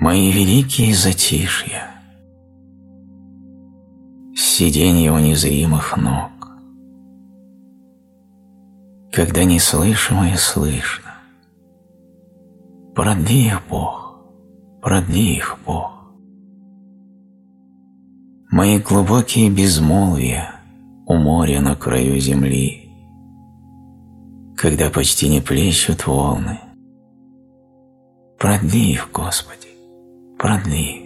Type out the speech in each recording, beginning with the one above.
Мои великие затишья, сиденье у незримых ног, когда неслышимое слышно. Продли их, Бог, продли их, Бог. Мои глубокие безмолвия у моря на краю земли, когда почти не плещут волны. Продли их, Господи, продли.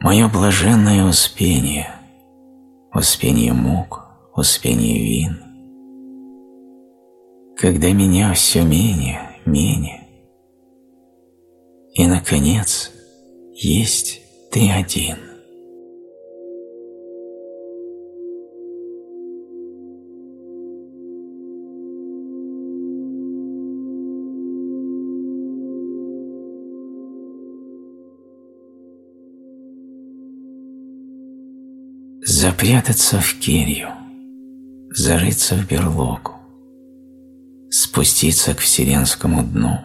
Мое блаженное успение, успение мук, успение вин, когда меня все менее, менее, и, наконец, есть ты один. Запрятаться в келью, зарыться в берлогу, спуститься к вселенскому дну,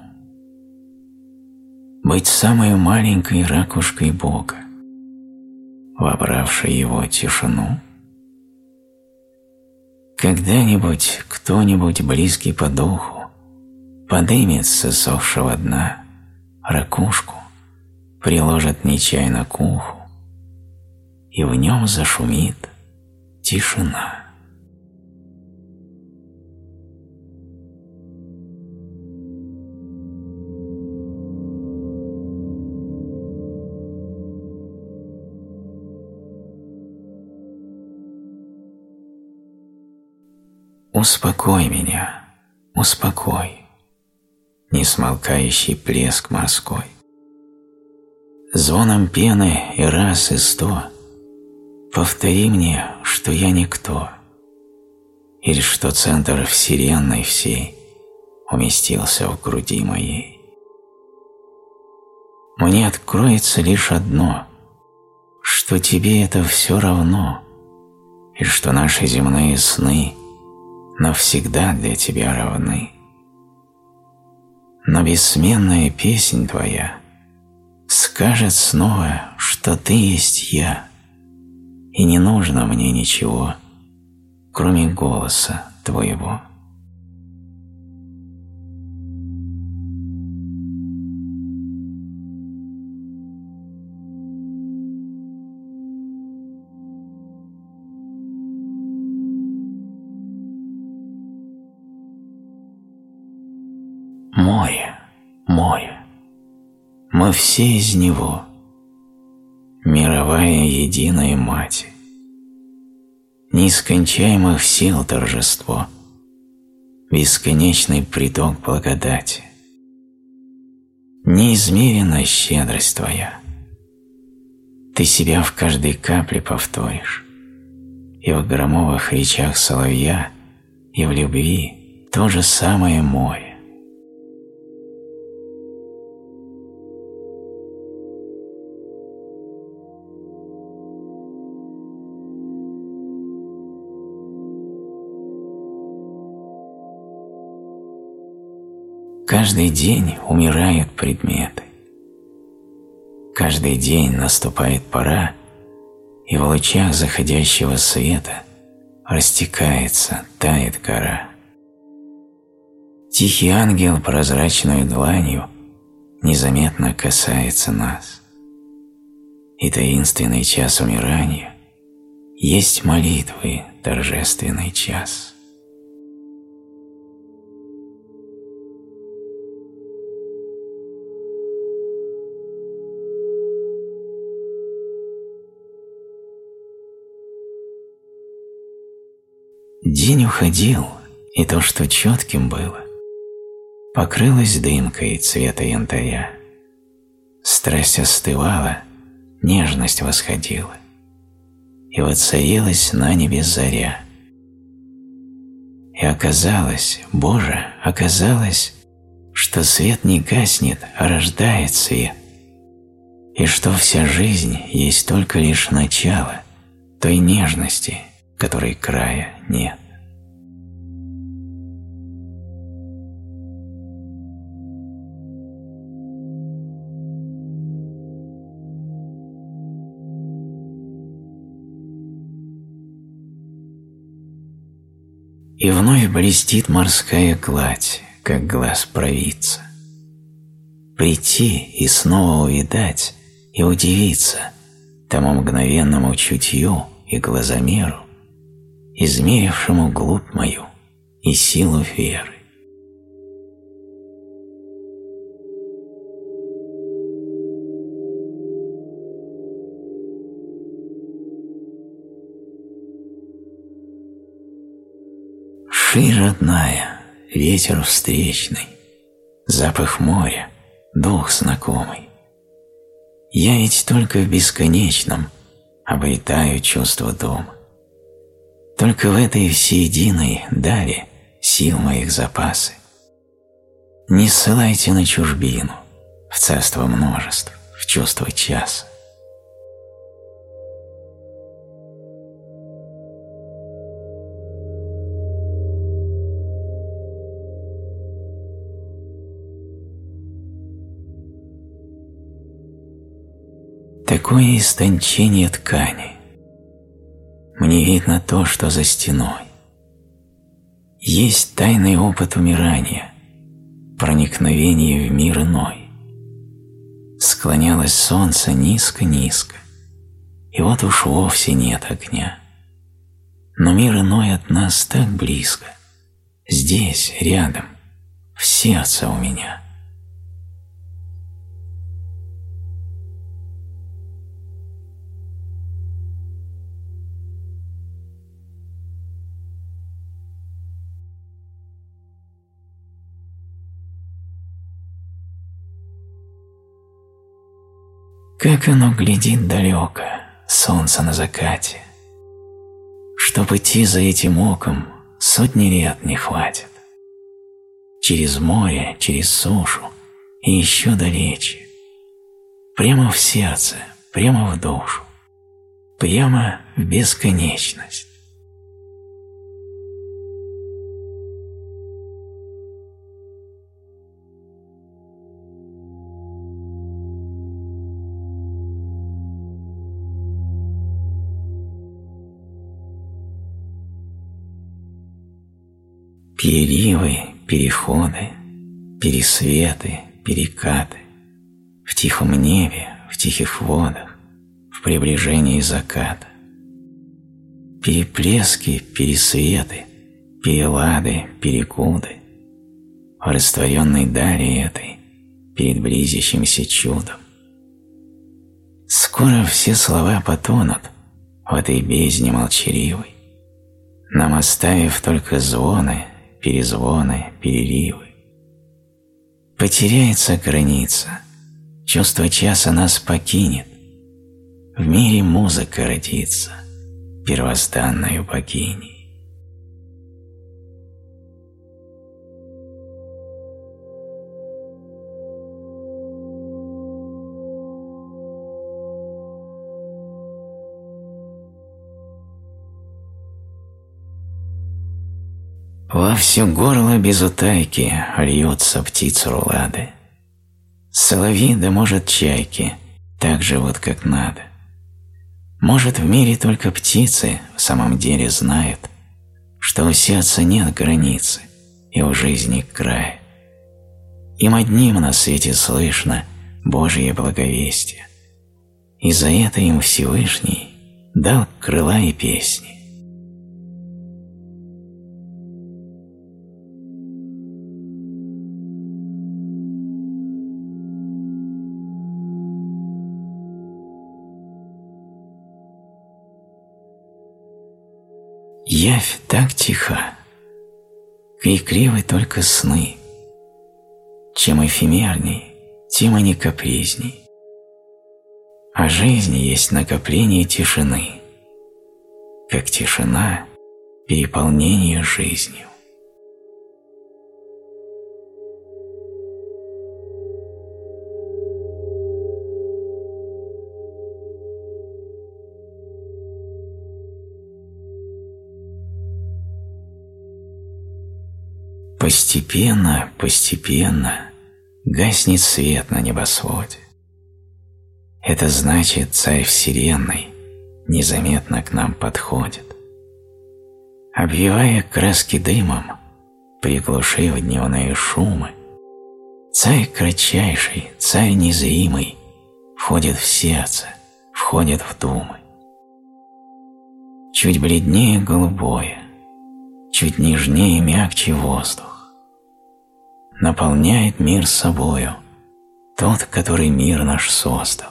быть самой маленькой ракушкой Бога, вобравшей его тишину. Когда-нибудь кто-нибудь близкий по духу подымет с иссохшего дна ракушку, приложит нечаянно к уху, и в нем зашумит тишина. Успокой меня, успокой, несмолкающий плеск морской. Звоном пены и раз и сто Повтори мне, что я никто, или что центр вселенной всей уместился в груди моей. Мне откроется лишь одно, что тебе это все равно, и что наши земные сны навсегда для тебя равны. Но бессменная песнь твоя скажет снова, что ты есть я, и не нужно мне ничего, кроме голоса твоего. Море, море, мы все из него – мировая единая Мать. Неискончаемых сил торжество, бесконечный приток благодати. Неизмерена щедрость Твоя. Ты себя в каждой капле повторишь, и в громовых речах соловья, и в любви то же самое море. Каждый день умирают предметы. Каждый день наступает пора, и в лучах заходящего света растекается, тает гора. Тихий ангел прозрачной дланью незаметно касается нас. И таинственный час умирания есть молитвы торжественный час. День уходил, и то, что четким было, покрылось дымкой цвета янтаря. Страсть остывала, нежность восходила, и воцарилась на небе заря. И оказалось, Боже, оказалось, что свет не гаснет, а рождает свет, и что вся жизнь есть только лишь начало той нежности, которой края нет. И вновь блестит морская гладь, как глаз провидца. Прийти и снова увидать и удивиться тому мгновенному чутью и глазомеру, измерившему глубь мою и силу веры. Ши родная, ветер встречный, запах моря, дух знакомый. Я ведь только в бесконечном обретаю чувство дома. Только в этой всеединой дали сил моих запасы. Не ссылайте на чужбину, в царство множеств, в чувство часа. Такое истончение ткани. Мне видно то, что за стеной. Есть тайный опыт умирания, проникновение в мир иной. Склонялось солнце низко-низко, и вот уж вовсе нет огня. Но мир иной от нас так близко, здесь, рядом, в сердце у меня. Как оно глядит далеко, солнце на закате. Чтоб идти за этим оком, сотни лет не хватит. Через море, через сушу и еще далече. Прямо в сердце, прямо в душу, прямо в бесконечность. Переливы, переходы, пересветы, перекаты В тихом небе, в тихих водах, в приближении заката. Переплески, пересветы, перелады, перекуды В растворенной дали этой, перед близящимся чудом. Скоро все слова потонут в этой бездне молчаливой, нам оставив только звоны перезвоны, переливы. Потеряется граница, чувство часа нас покинет, в мире музыка родится, первозданную богиней. Во все горло без утайки льются птицы рулады. Соловьи, да может чайки, так живут как надо. Может в мире только птицы в самом деле знают, что у сердца нет границы и у жизни края. Им одним на свете слышно Божье благовестие, и за это им Всевышний дал крыла и песни. Явь так тиха, крикливы только сны. Чем эфемерней, тем они капризней. А жизнь есть накопление тишины, как тишина – переполнение жизнью. Постепенно, постепенно гаснет свет на небосводе. Это значит, Царь Вселенной незаметно к нам подходит. Обвивая краски дымом, приглушив дневные шумы, Царь кратчайший, царь незримый, Входит в сердце, входит в думы. Чуть бледнее голубое, Чуть нежнее мягче воздух. Наполняет мир собою Тот, который мир наш создал.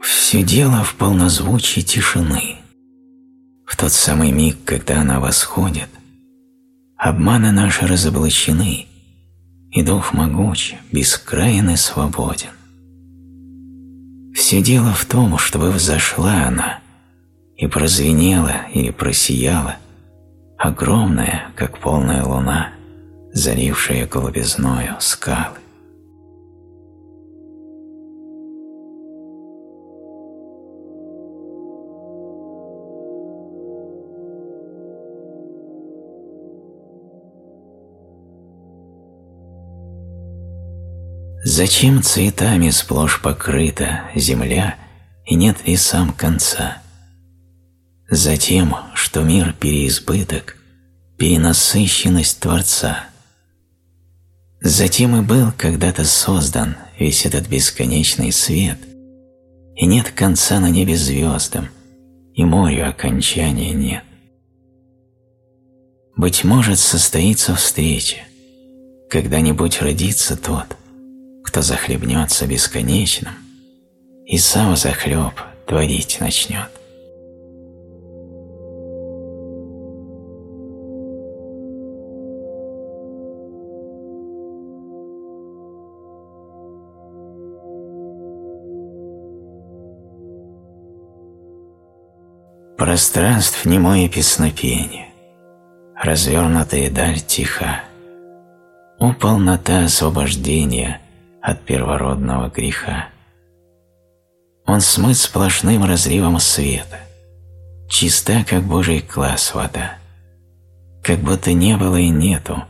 Все дело в полнозвучии тишины. В тот самый миг, когда она восходит, обманы наши разоблачены, и дух могуч, бескрайен и свободен. Все дело в том, чтобы взошла она и прозвенела или просияла, огромная, как полная луна, залившая голубизною скалы. Зачем цветами сплошь покрыта земля и нет ли сам конца? Затем, что мир переизбыток, перенасыщенность Творца. Затем и был когда-то создан весь этот бесконечный свет, и нет конца на небе звездам, и морю окончания нет. Быть может, состоится встреча, когда-нибудь родится тот, кто захлебнется бесконечным и сам захлеб творить начнет. Пространств немое песнопение, развернутая даль тиха, О полнота освобождения от первородного греха. Он смыт сплошным разливом света, чиста, как Божий класс вода, как будто не было и нету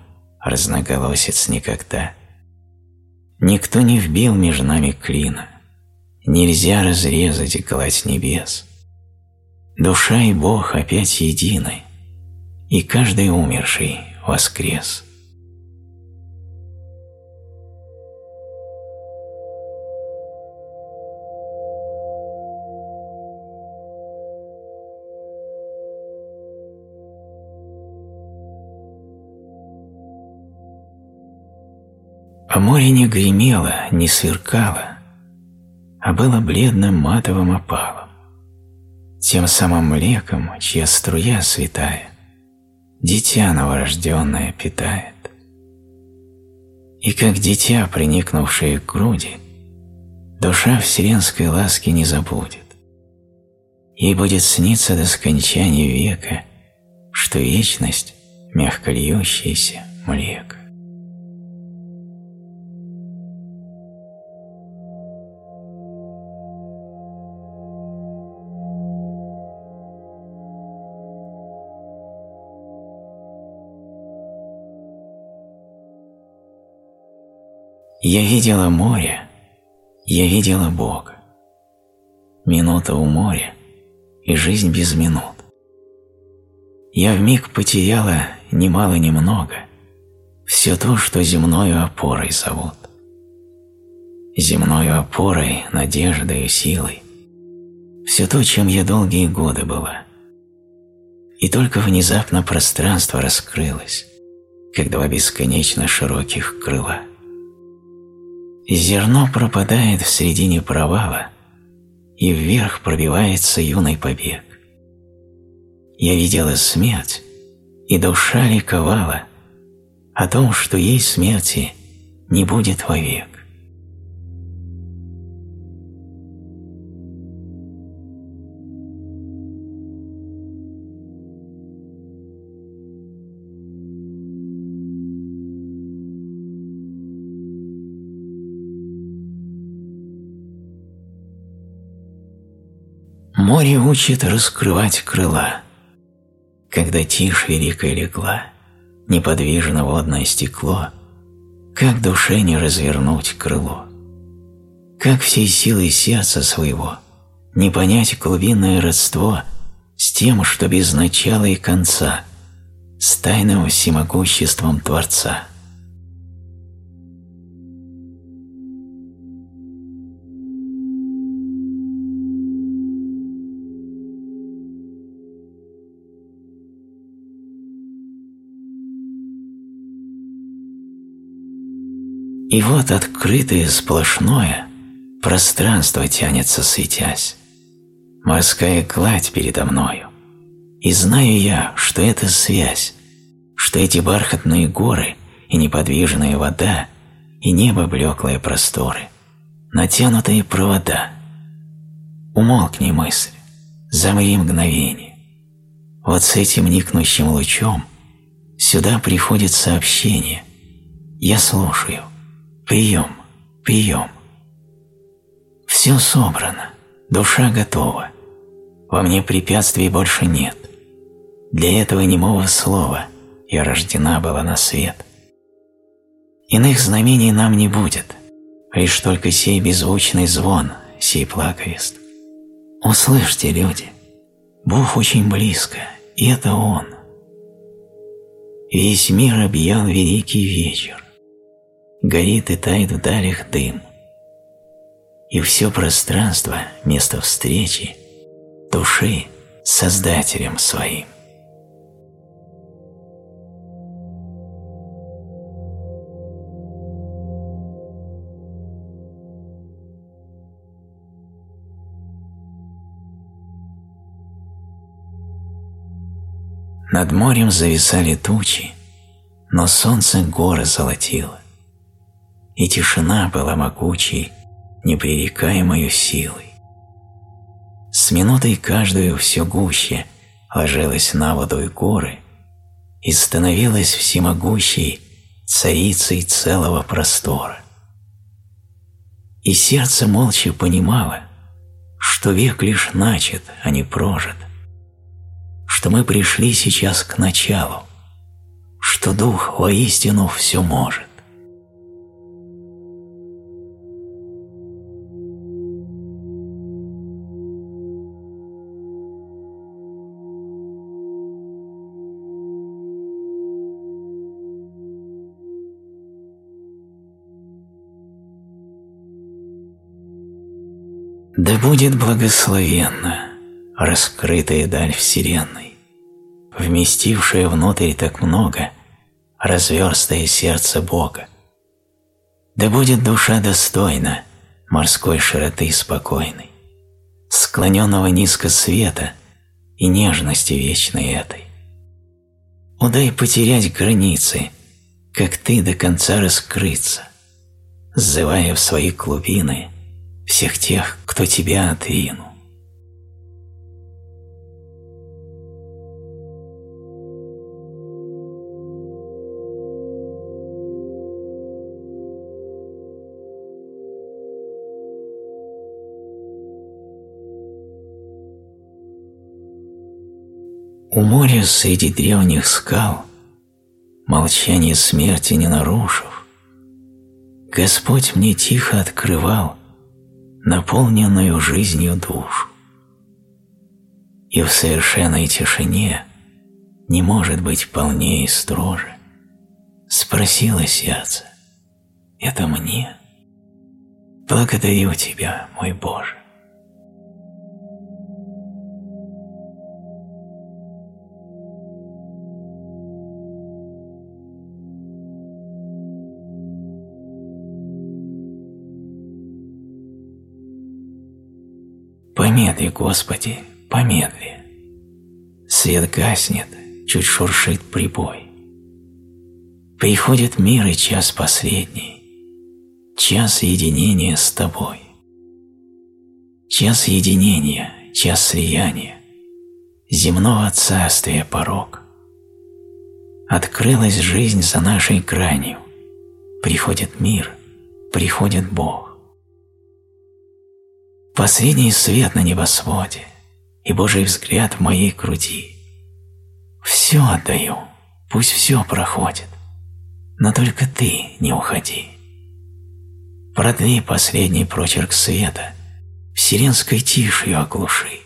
разноголосец никогда. Никто не вбил между нами клина, нельзя разрезать гладь небес. Душа и Бог опять едины, и каждый умерший воскрес. А море не гремело, не сверкало, а было бледным матовым опалом, тем самым млеком, чья струя святая, дитя новорожденное питает. И как дитя, приникнувшее к груди, душа вселенской ласки не забудет. Ей будет сниться до скончания века, что вечность – мягко льющаяся млека. Я видела море, я видела Бога. Минута у моря и жизнь без минут. Я вмиг потеряла немало-немного все то, что земною опорой зовут. Земною опорой, надеждой и силой. Все то, чем я долгие годы была. И только внезапно пространство раскрылось, как два бесконечно широких крыла. Зерно пропадает в середине провала, и вверх пробивается юный побег. Я видела смерть, и душа ликовала о том, что ей смерти не будет вовек. Море учит раскрывать крыла. когда тишь великая легла, неподвижно водное стекло, как душе не развернуть крыло? Как всей силой сердца своего не понять глубинное родство с тем, что без начала и конца, с тайным всемогуществом Творца? И вот открытое сплошное пространство тянется, светясь. Морская гладь передо мною. И знаю я, что это связь, что эти бархатные горы и неподвижная вода, и небо блеклые просторы, натянутые провода. Умолкни мысль, замри мгновение. Вот с этим никнущим лучом сюда приходит сообщение. Я слушаю – Прием, прием. Все собрано, душа готова. Во мне препятствий больше нет. Для этого немого слова я рождена была на свет. Иных знамений нам не будет, лишь только сей беззвучный звон, сей плаковест. Услышьте, люди, Бог очень близко, и это Он. Весь мир объял великий вечер горит и тает в далях дым. И все пространство – место встречи души Создателем своим. Над морем зависали тучи, но солнце горы золотило и тишина была могучей, непререкаемою силой. С минутой каждую все гуще ложилась на воду и горы и становилась всемогущей царицей целого простора. И сердце молча понимало, что век лишь начат, а не прожит, что мы пришли сейчас к началу, что Дух воистину все может. Да будет благословенна раскрытая даль Вселенной, вместившая внутрь так много, разверстое сердце Бога. Да будет душа достойна морской широты спокойной, склоненного низко света и нежности вечной этой. Удай потерять границы, как ты до конца раскрыться, сзывая в свои клубины – всех тех, кто тебя отринул. У моря среди древних скал, молчание смерти не нарушив, Господь мне тихо открывал наполненную жизнью душу. И в совершенной тишине не может быть полнее и строже. Спросило сердце, это мне? Благодарю Тебя, мой Боже. Помедли, Господи, помедли. Свет гаснет, чуть шуршит прибой. Приходит мир и час последний, час единения с Тобой. Час единения, час слияния, земного царствия порог. Открылась жизнь за нашей гранью, приходит мир, приходит Бог. Последний свет на небосводе и Божий взгляд в моей груди. Все отдаю, пусть все проходит, но только ты не уходи. Продли последний прочерк света, вселенской тишью оглуши.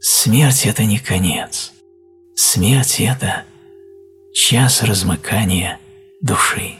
Смерть — это не конец, смерть — это час размыкания души.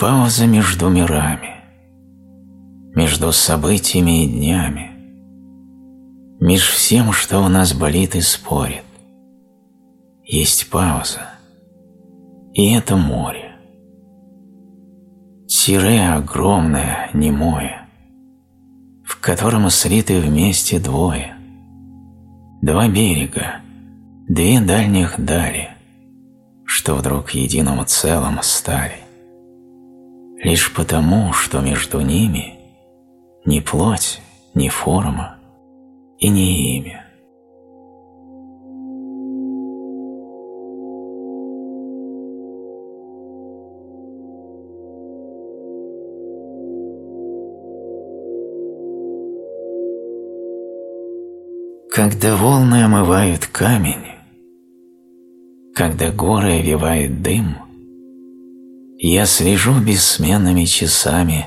Пауза между мирами, между событиями и днями, меж всем, что у нас болит и спорит. Есть пауза, и это море. Тире огромное, немое, в котором слиты вместе двое. Два берега, две дальних дали, что вдруг единым целым стали лишь потому, что между ними ни плоть, ни форма и ни имя. Когда волны омывают камень, когда горы овивает дым – я слежу бессменными часами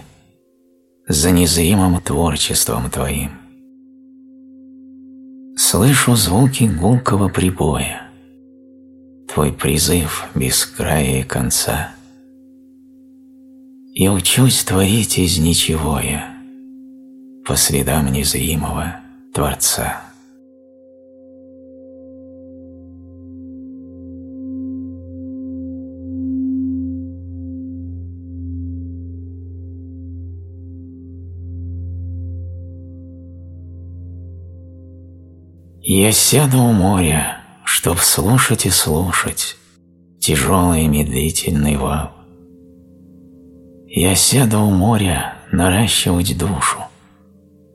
за незримым творчеством Твоим. Слышу звуки гулкого прибоя, Твой призыв без края и конца. И учусь творить из ничего я по следам незримого Творца. Я сяду у моря, чтоб слушать и слушать тяжелый медлительный вал. Я сяду у моря наращивать душу,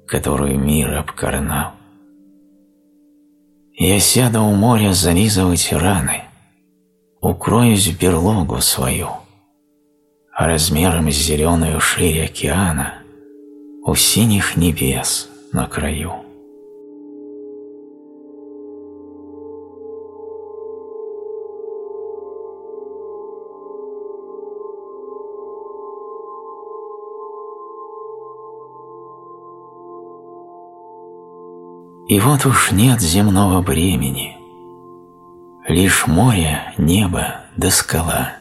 которую мир обкорнал. Я сяду у моря зализывать раны, укроюсь в берлогу свою, а размером зеленую ширь океана у синих небес на краю. И вот уж нет земного бремени, Лишь море, небо да скала.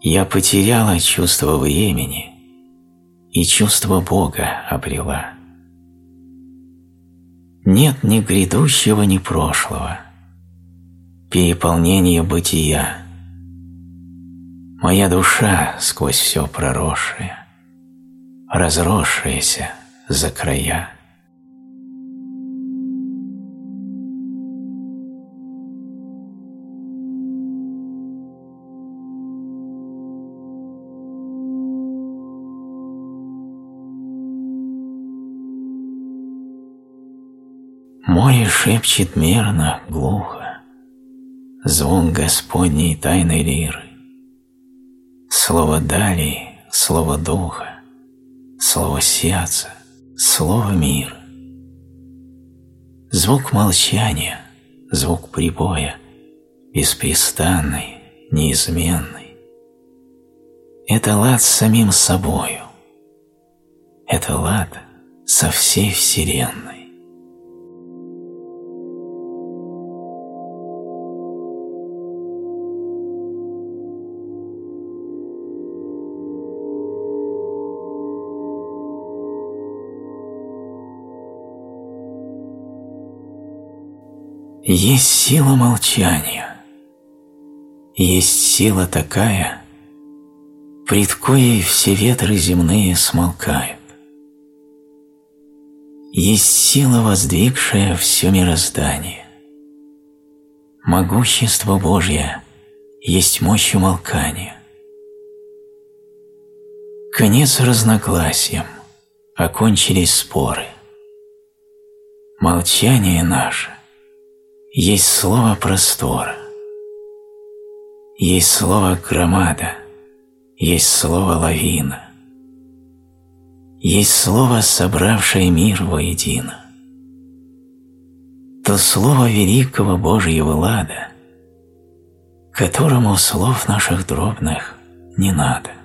Я потеряла чувство времени И чувство Бога обрела. Нет ни грядущего, ни прошлого, Переполнение бытия. Моя душа сквозь все проросшая, Разросшаяся за края. Шепчет мерно, глухо, Звон Господней тайной лиры. Слово дали, слово духа, Слово сердца, слово мира. Звук молчания, звук прибоя, Беспрестанный, неизменный. это лад с самим собою, это лад со всей Вселенной. Есть сила молчания, есть сила такая, пред коей все ветры земные смолкают. Есть сила, воздвигшая все мироздание. Могущество Божье есть мощь умолкания. Конец разногласиям, окончились споры. Молчание наше есть слово простора, есть слово громада, есть слово лавина, есть слово, собравшее мир воедино. То слово великого Божьего лада, которому слов наших дробных не надо.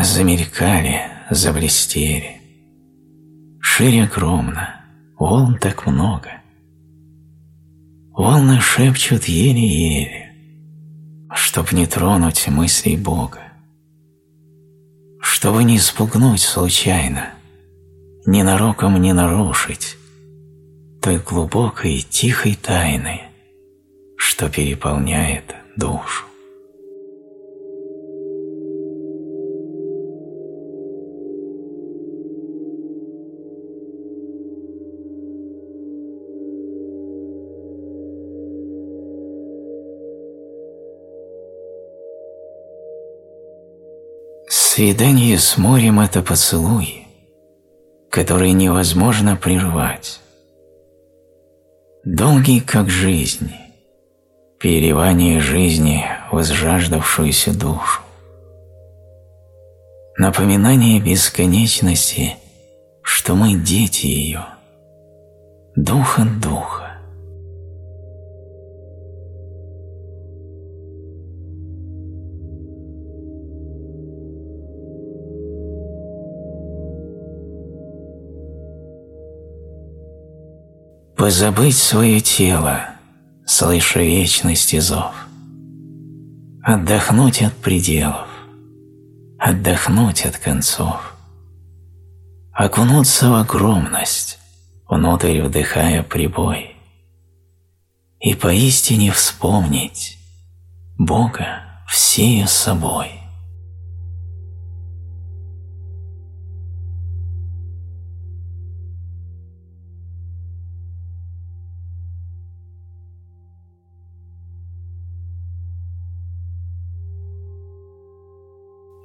Замелькали, заблестели. Шире огромно, волн так много. Волны шепчут еле-еле, Чтоб не тронуть мыслей Бога. Чтобы не спугнуть случайно, Ненароком не нарушить Той глубокой тихой тайны, Что переполняет душу. Свидание с морем – это поцелуй, который невозможно прервать. Долгий, как жизнь, переливание жизни возжаждавшуюся душу. Напоминание бесконечности, что мы дети ее, дух духа. Позабыть свое тело, слыша вечности зов. Отдохнуть от пределов, отдохнуть от концов. Окунуться в огромность, внутрь вдыхая прибой. И поистине вспомнить Бога всею собой.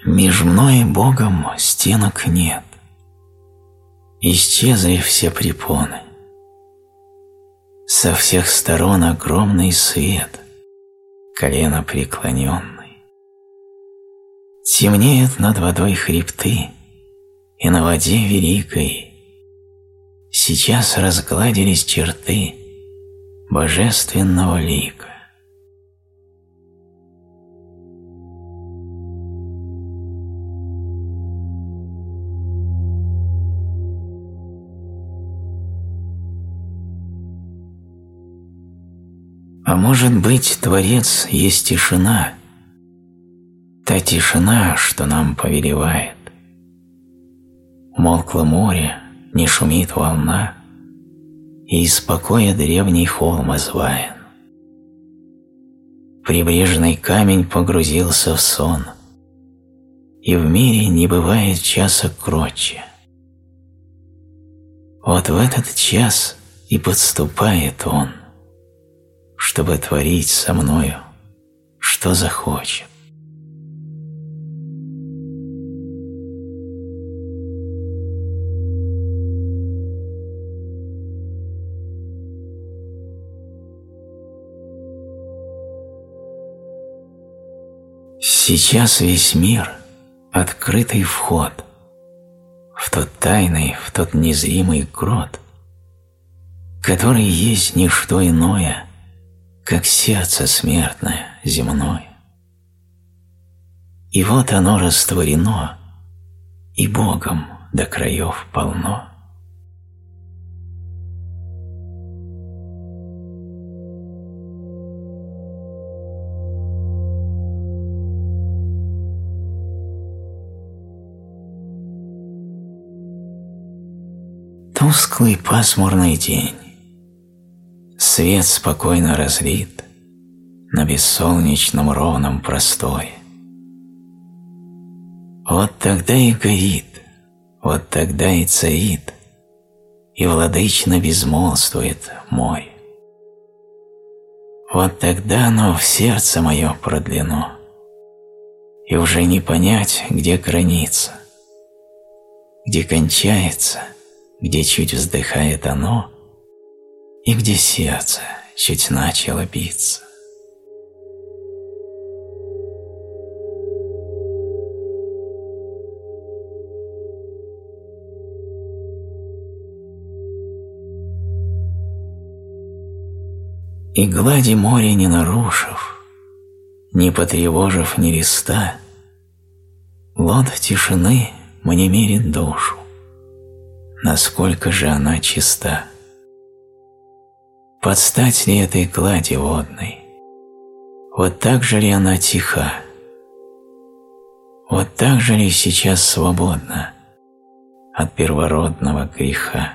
Меж мной и Богом стенок нет. Исчезли все препоны. Со всех сторон огромный свет, колено преклоненный. Темнеют над водой хребты, и на воде великой сейчас разгладились черты божественного лика. А может быть, Творец есть тишина, та тишина, что нам повелевает. Молкло море, не шумит волна, и из покоя древний холм озваен. Прибрежный камень погрузился в сон, и в мире не бывает часа кротче. Вот в этот час и подступает он – чтобы творить со мною, что захочет. Сейчас весь мир – открытый вход в тот тайный, в тот незримый грот, который есть не что иное, как сердце смертное, земное. И вот оно растворено, и Богом до краев полно. Тусклый пасмурный день. Свет спокойно разлит на бессолнечном ровном простое. Вот тогда и горит, вот тогда и царит, и владычно безмолвствует мой. Вот тогда оно в сердце мое продлено, и уже не понять, где граница, где кончается, где чуть вздыхает оно, и где сердце чуть начало биться. И глади моря не нарушив, не потревожив ни листа, Лод тишины мне мерит душу, насколько же она чиста. Подстать ли этой глади водной, вот так же ли она тиха, вот так же ли сейчас свободна от первородного греха.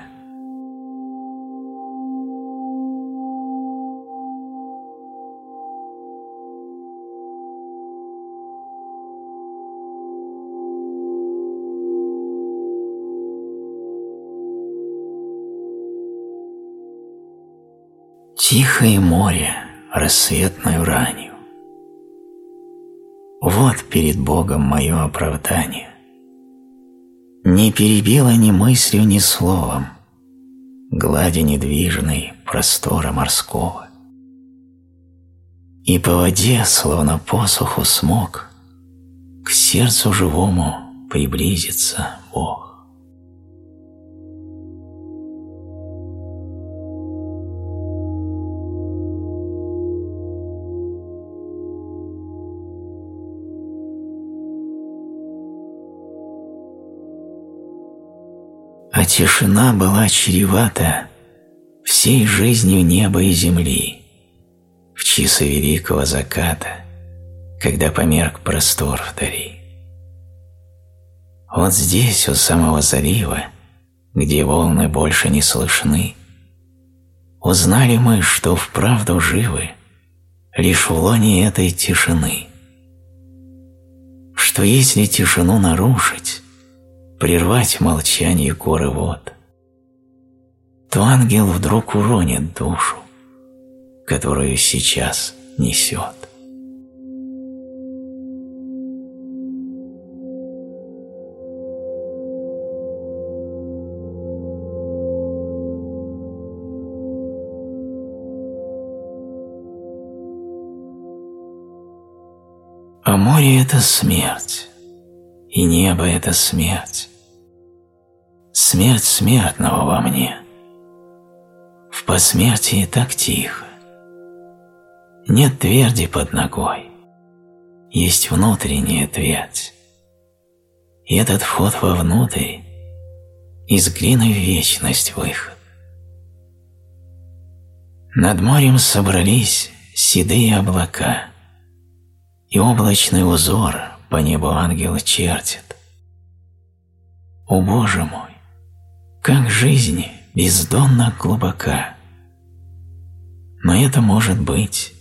Тихое море рассветную ранью. Вот перед Богом мое оправдание. Не перебило ни мыслью, ни словом глади недвижной простора морского. И по воде, словно посуху, смог к сердцу живому приблизиться Бог. Тишина была чревата всей жизнью неба и земли в часы великого заката, когда померк простор вдали. Вот здесь, у самого залива, где волны больше не слышны, узнали мы, что вправду живы лишь в лоне этой тишины, что если тишину нарушить, прервать молчание горы вод, то ангел вдруг уронит душу, которую сейчас несет. А море – это смерть, и небо – это смерть смерть смертного во мне. В посмертии так тихо. Нет тверди под ногой, есть внутренняя твердь. И этот вход вовнутрь из глины в вечность выход. Над морем собрались седые облака, и облачный узор по небу ангел чертит. О Боже мой! как жизнь бездонно глубока. Но это может быть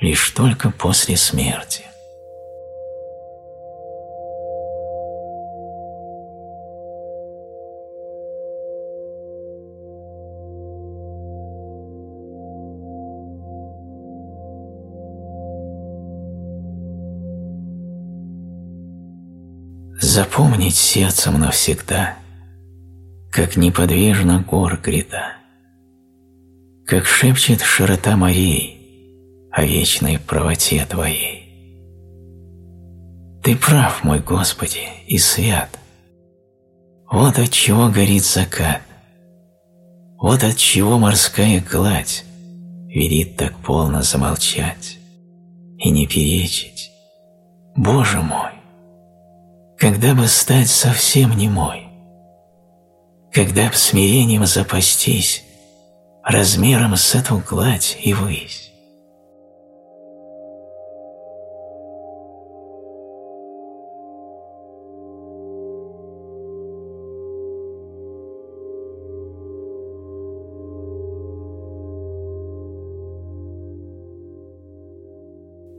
лишь только после смерти. Запомнить сердцем навсегда – как неподвижно гор гряда, как шепчет широта морей о вечной правоте Твоей. Ты прав, мой Господи, и свят. Вот от чего горит закат, вот от чего морская гладь велит так полно замолчать и не перечить. Боже мой, когда бы стать совсем немой, когда б смирением запастись размером с эту гладь и высь.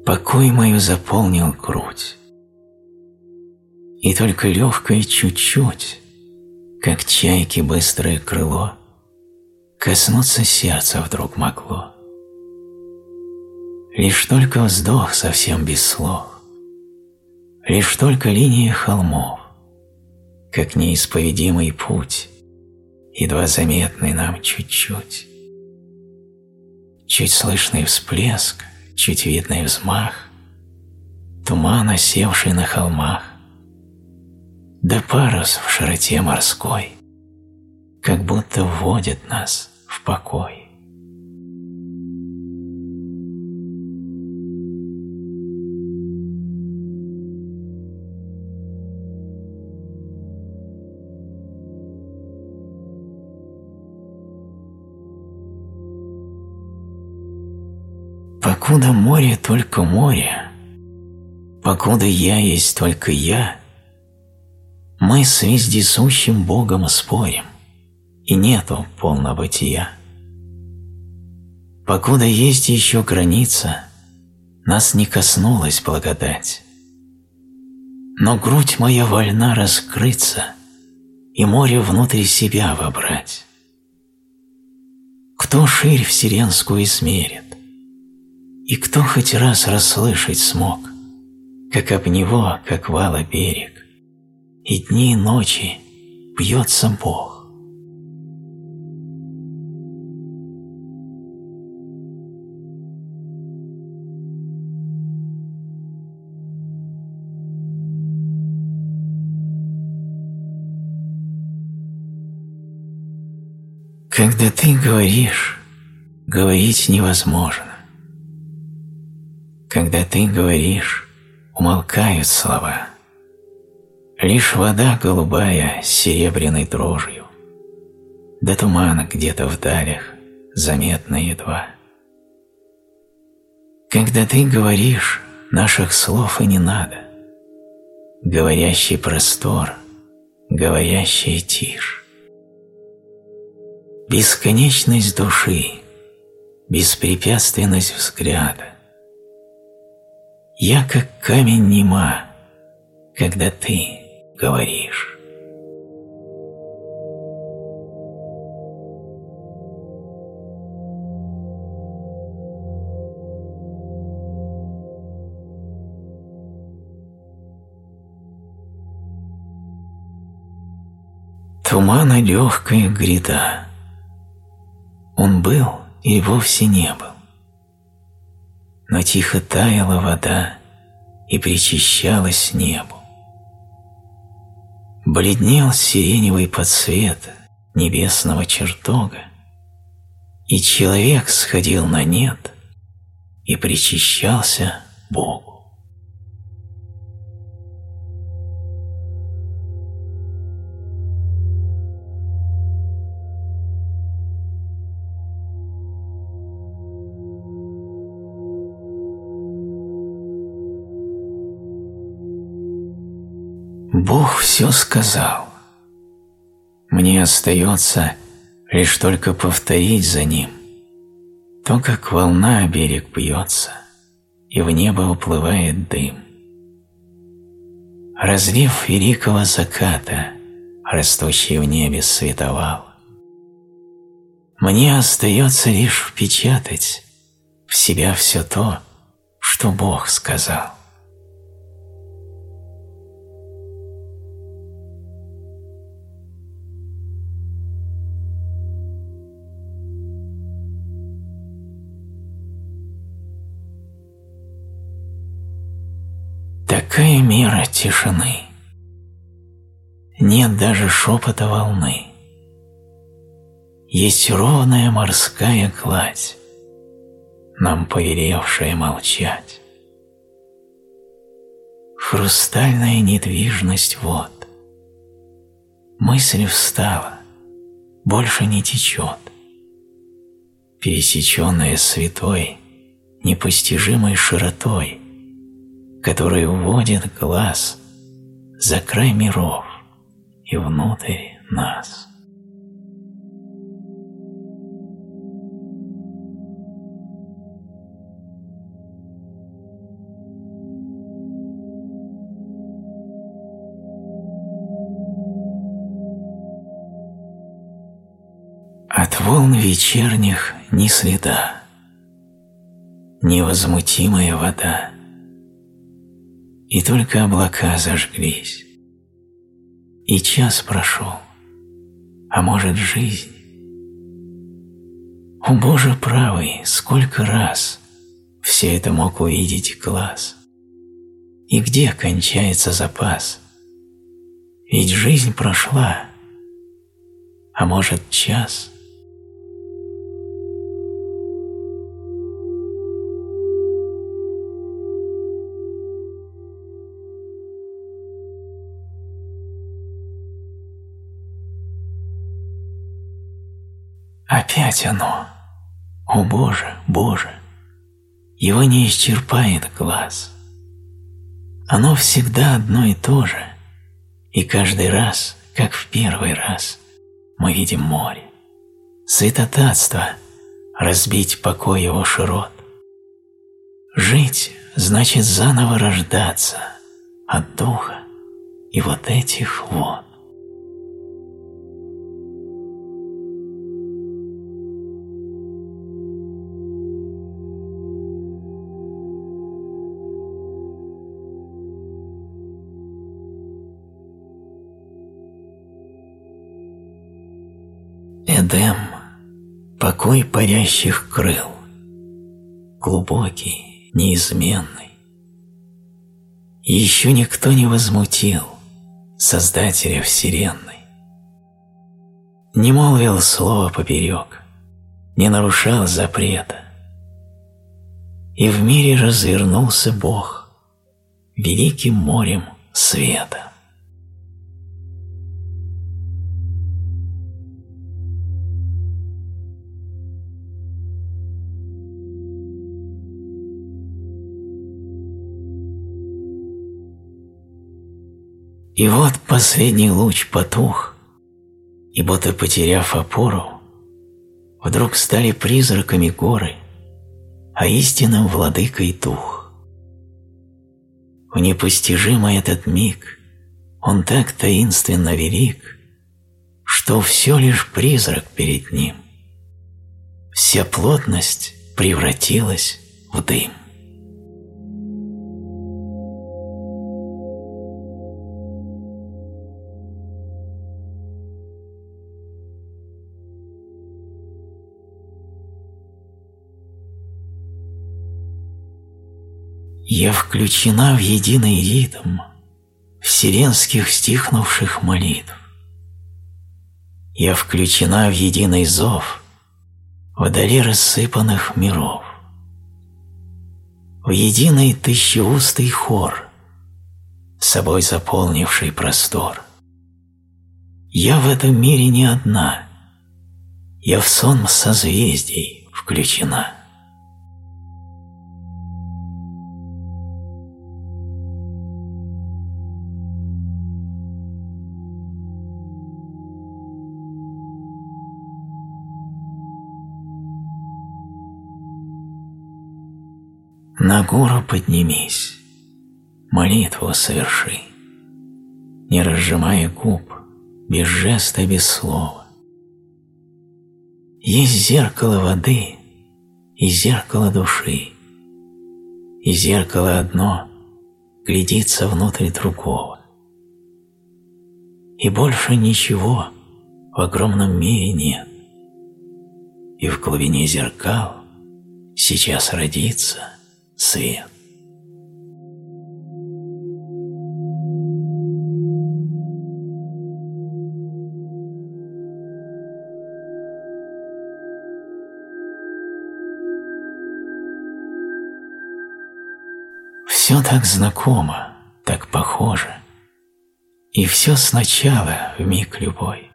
Покой мою заполнил грудь, и только легкое чуть-чуть, как чайки быстрое крыло, коснуться сердца вдруг могло. Лишь только вздох совсем без слов, лишь только линия холмов, как неисповедимый путь, едва заметный нам чуть-чуть. Чуть слышный всплеск, чуть видный взмах, туман, осевший на холмах, да парус в широте морской, как будто вводит нас в покой. Покуда море только море, покуда я есть только я, мы с вездесущим Богом спорим, и нету полного бытия. Покуда есть еще граница, нас не коснулась благодать. Но грудь моя вольна раскрыться и море внутрь себя вобрать. Кто ширь вселенскую измерит? И кто хоть раз расслышать смог, как об него, как вала берег, и дни и ночи бьется Бог. Когда ты говоришь, говорить невозможно. Когда ты говоришь, умолкают слова. Лишь вода голубая с серебряной дрожью, да туман где-то в далях заметно едва. Когда ты говоришь, наших слов и не надо. Говорящий простор, говорящая тишь. Бесконечность души, беспрепятственность взгляда, я как камень нема, когда ты говоришь. Тумана легкая гряда. Он был и вовсе не был но тихо таяла вода и причащалась небу. Бледнел сиреневый подсвет небесного чертога, и человек сходил на нет и причащался Богу. Бог все сказал. Мне остается лишь только повторить за Ним то, как волна о берег бьется, и в небо уплывает дым. Разлив великого заката, растущий в небе световал, мне остается лишь впечатать в себя все то, что Бог сказал. Какая мера тишины? Нет даже шепота волны. Есть ровная морская гладь, нам повелевшая молчать. Хрустальная недвижность вод. Мысль встала, больше не течет. Пересеченная святой, непостижимой широтой, которая уводит глаз за край миров и внутрь нас. От волн вечерних ни следа, невозмутимая вода, и только облака зажглись. И час прошел, а может жизнь. О Боже правый, сколько раз все это мог увидеть глаз. И где кончается запас? Ведь жизнь прошла, а может час – Опять оно. О Боже, Боже! Его не исчерпает глаз. Оно всегда одно и то же, и каждый раз, как в первый раз, мы видим море. Святотатство – разбить покой его широт. Жить – значит заново рождаться от духа и вот этих вод. Покой парящих крыл, глубокий, неизменный. еще никто не возмутил Создателя Вселенной. Не молвил слова поперек, не нарушал запрета. И в мире развернулся Бог великим морем света. И вот последний луч потух, и будто потеряв опору, вдруг стали призраками горы, а истинным владыкой дух. В непостижимый этот миг он так таинственно велик, что все лишь призрак перед ним. Вся плотность превратилась в дым. Я включена в единый ритм вселенских стихнувших молитв. Я включена в единый зов вдали рассыпанных миров. В единый тысячеустый хор, собой заполнивший простор. Я в этом мире не одна, я в сон созвездий включена. На гору поднимись, молитву соверши, не разжимая губ, без жеста, без слова. Есть зеркало воды и зеркало души, и зеркало одно глядится внутрь другого. И больше ничего в огромном мире нет. И в глубине зеркал сейчас родится – свет. Все так знакомо, так похоже, и все сначала в миг любой,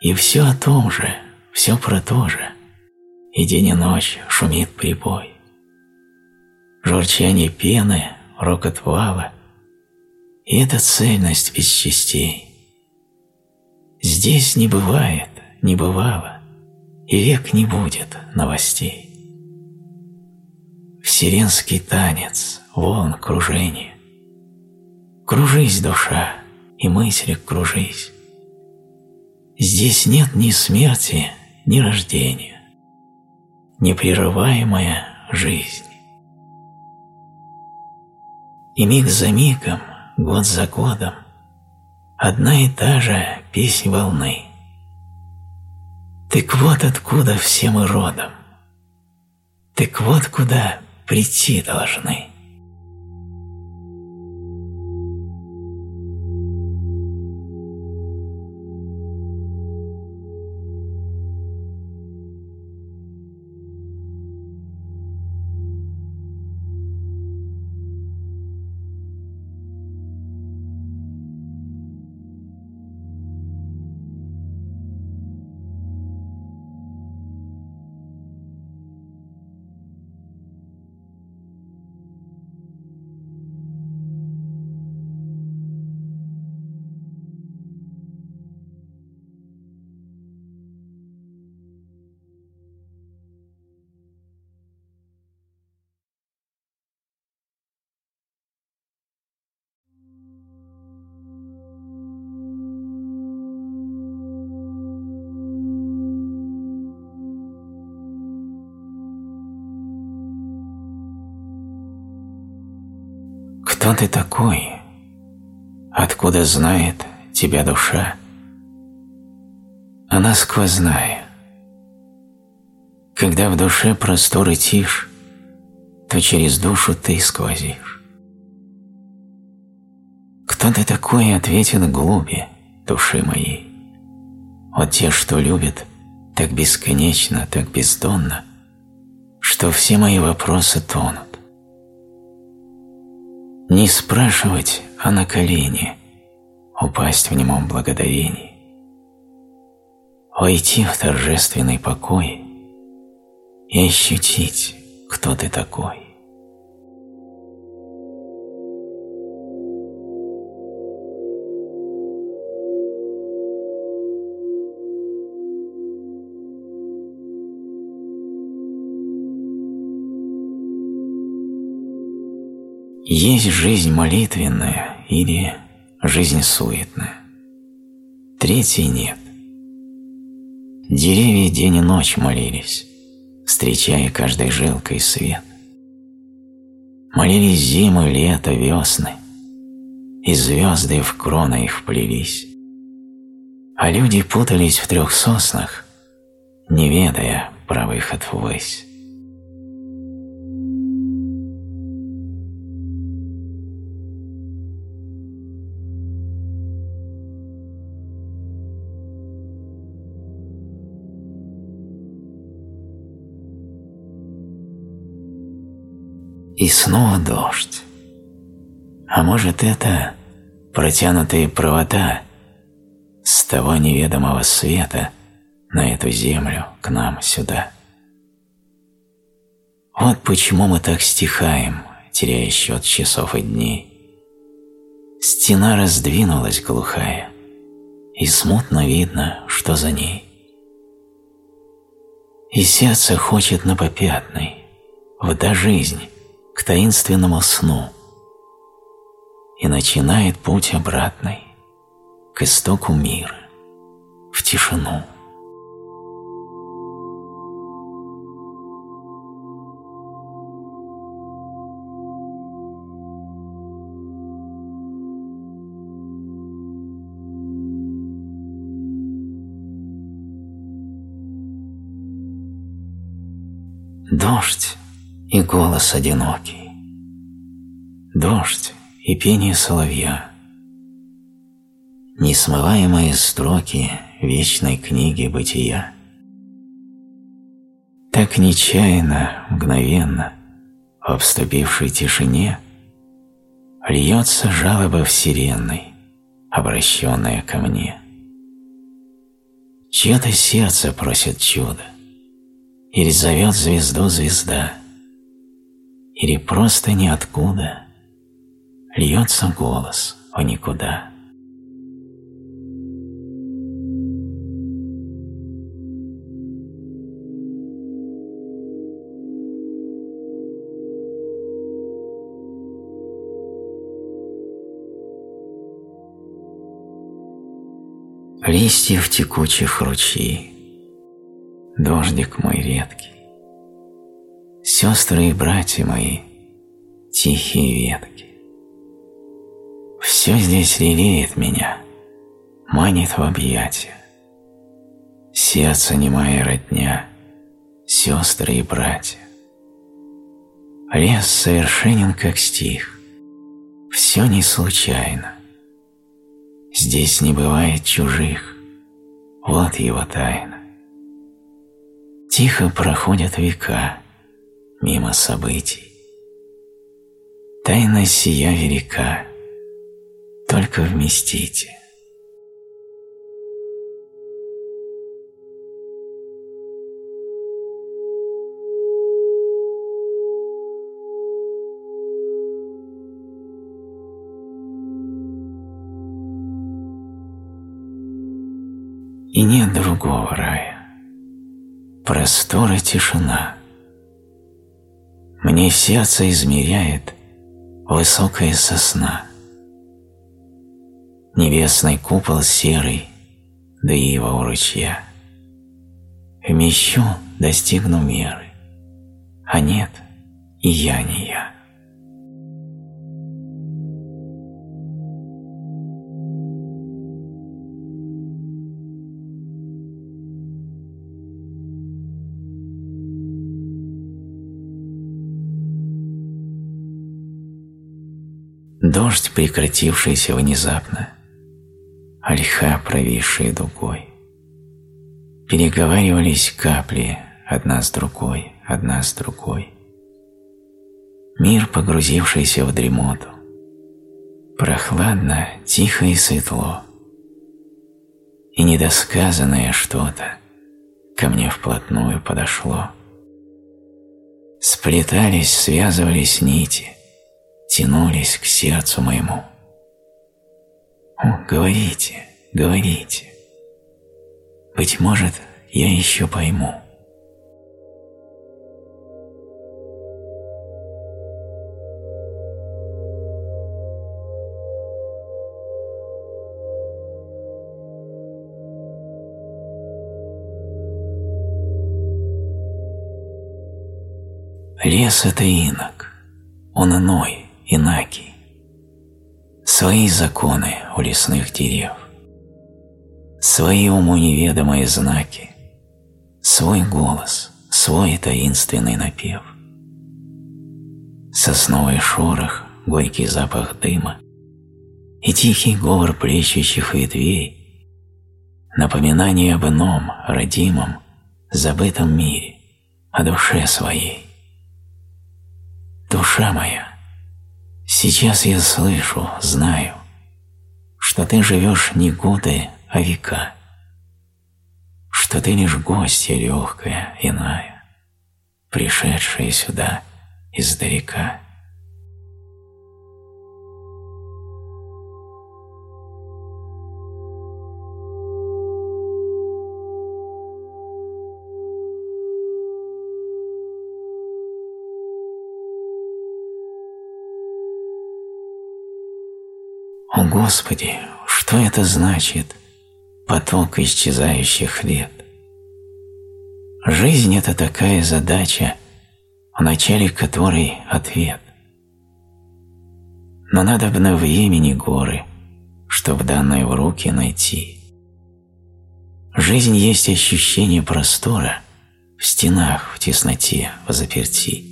и все о том же, все про то же, и день и ночь шумит прибой. Журчание пены, рокот вала, и эта цельность без частей. Здесь не бывает, не бывало, и век не будет новостей. Вселенский танец, волн кружения. Кружись, душа, и мысли кружись. Здесь нет ни смерти, ни рождения, непрерываемая жизнь. И миг за мигом, год за годом, одна и та же песнь волны. Так вот откуда все мы родом, так вот куда прийти должны. Ты такой? Откуда знает тебя душа? Она сквозная. Когда в душе простор и тишь, то через душу ты сквозишь. Кто ты такой, ответит глуби души моей. Вот те, что любят, так бесконечно, так бездонно, что все мои вопросы тонут. Не спрашивать, а на колени, упасть в немом благодарении, войти в торжественный покой и ощутить, кто ты такой. Есть жизнь молитвенная или жизнь суетная. Третьей нет. Деревья день и ночь молились, встречая каждой жилкой свет. Молились зимы, лето, весны, и звезды в кроны их вплелись. А люди путались в трех соснах, не ведая про выход ввысь. И снова дождь. А может это протянутые провода с того неведомого света на эту землю к нам сюда. Вот почему мы так стихаем, теряя счет часов и дней. Стена раздвинулась глухая, и смутно видно, что за ней. И сердце хочет на попятной, в да жизнь, к таинственному сну и начинает путь обратный к истоку мира, в тишину. Дождь и голос одинокий. Дождь и пение соловья. Несмываемые строки вечной книги бытия. Так нечаянно, мгновенно, в обступившей тишине льется жалоба вселенной, обращенная ко мне. Чье-то сердце просит чудо, или зовет звезду звезда, или просто ниоткуда. Льется голос в никуда. листьев текучих ручей, дождик мой редкий, сестры и братья мои, тихие ветки. Все здесь лелеет меня, манит в объятия. Сердце немая родня, сестры и братья. Лес совершенен, как стих, все не случайно. Здесь не бывает чужих, вот его тайна. Тихо проходят века мимо событий. Тайна сия велика, только вместите. и нет другого рая. Простор и тишина. Мне сердце измеряет высокая сосна. Небесный купол серый, да и его ручья. Вмещу, достигну меры, а нет, и я не я. Дождь, прекратившийся внезапно, ольха, провисшая дугой. Переговаривались капли, одна с другой, одна с другой. Мир, погрузившийся в дремоту. Прохладно, тихо и светло. И недосказанное что-то ко мне вплотную подошло. Сплетались, связывались нити — тянулись к сердцу моему. О, говорите, говорите. Быть может, я еще пойму. Лес — это инок, он иной, инаки. Свои законы у лесных дерев, свои уму неведомые знаки, свой голос, свой таинственный напев. Сосновый шорох, горький запах дыма и тихий говор плещущих ветвей, напоминание об ином, родимом, забытом мире, о душе своей. Душа моя, Сейчас я слышу, знаю, что ты живешь не годы, а века, что ты лишь гостья легкая, иная, пришедшая сюда издалека. О Господи, что это значит? Поток исчезающих лет. Жизнь – это такая задача, в начале которой ответ. Но надо бы на времени горы, чтобы данное в руки найти. Жизнь есть ощущение простора в стенах, в тесноте, в заперти.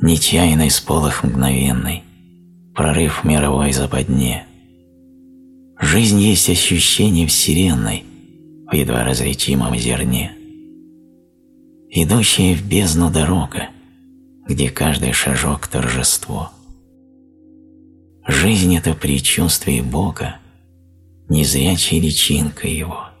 Нечаянный сполох мгновенный – прорыв мировой западне. Жизнь есть ощущение Вселенной в едва различимом зерне. Идущая в бездну дорога, где каждый шажок – торжество. Жизнь – это предчувствие Бога, незрячая личинка Его.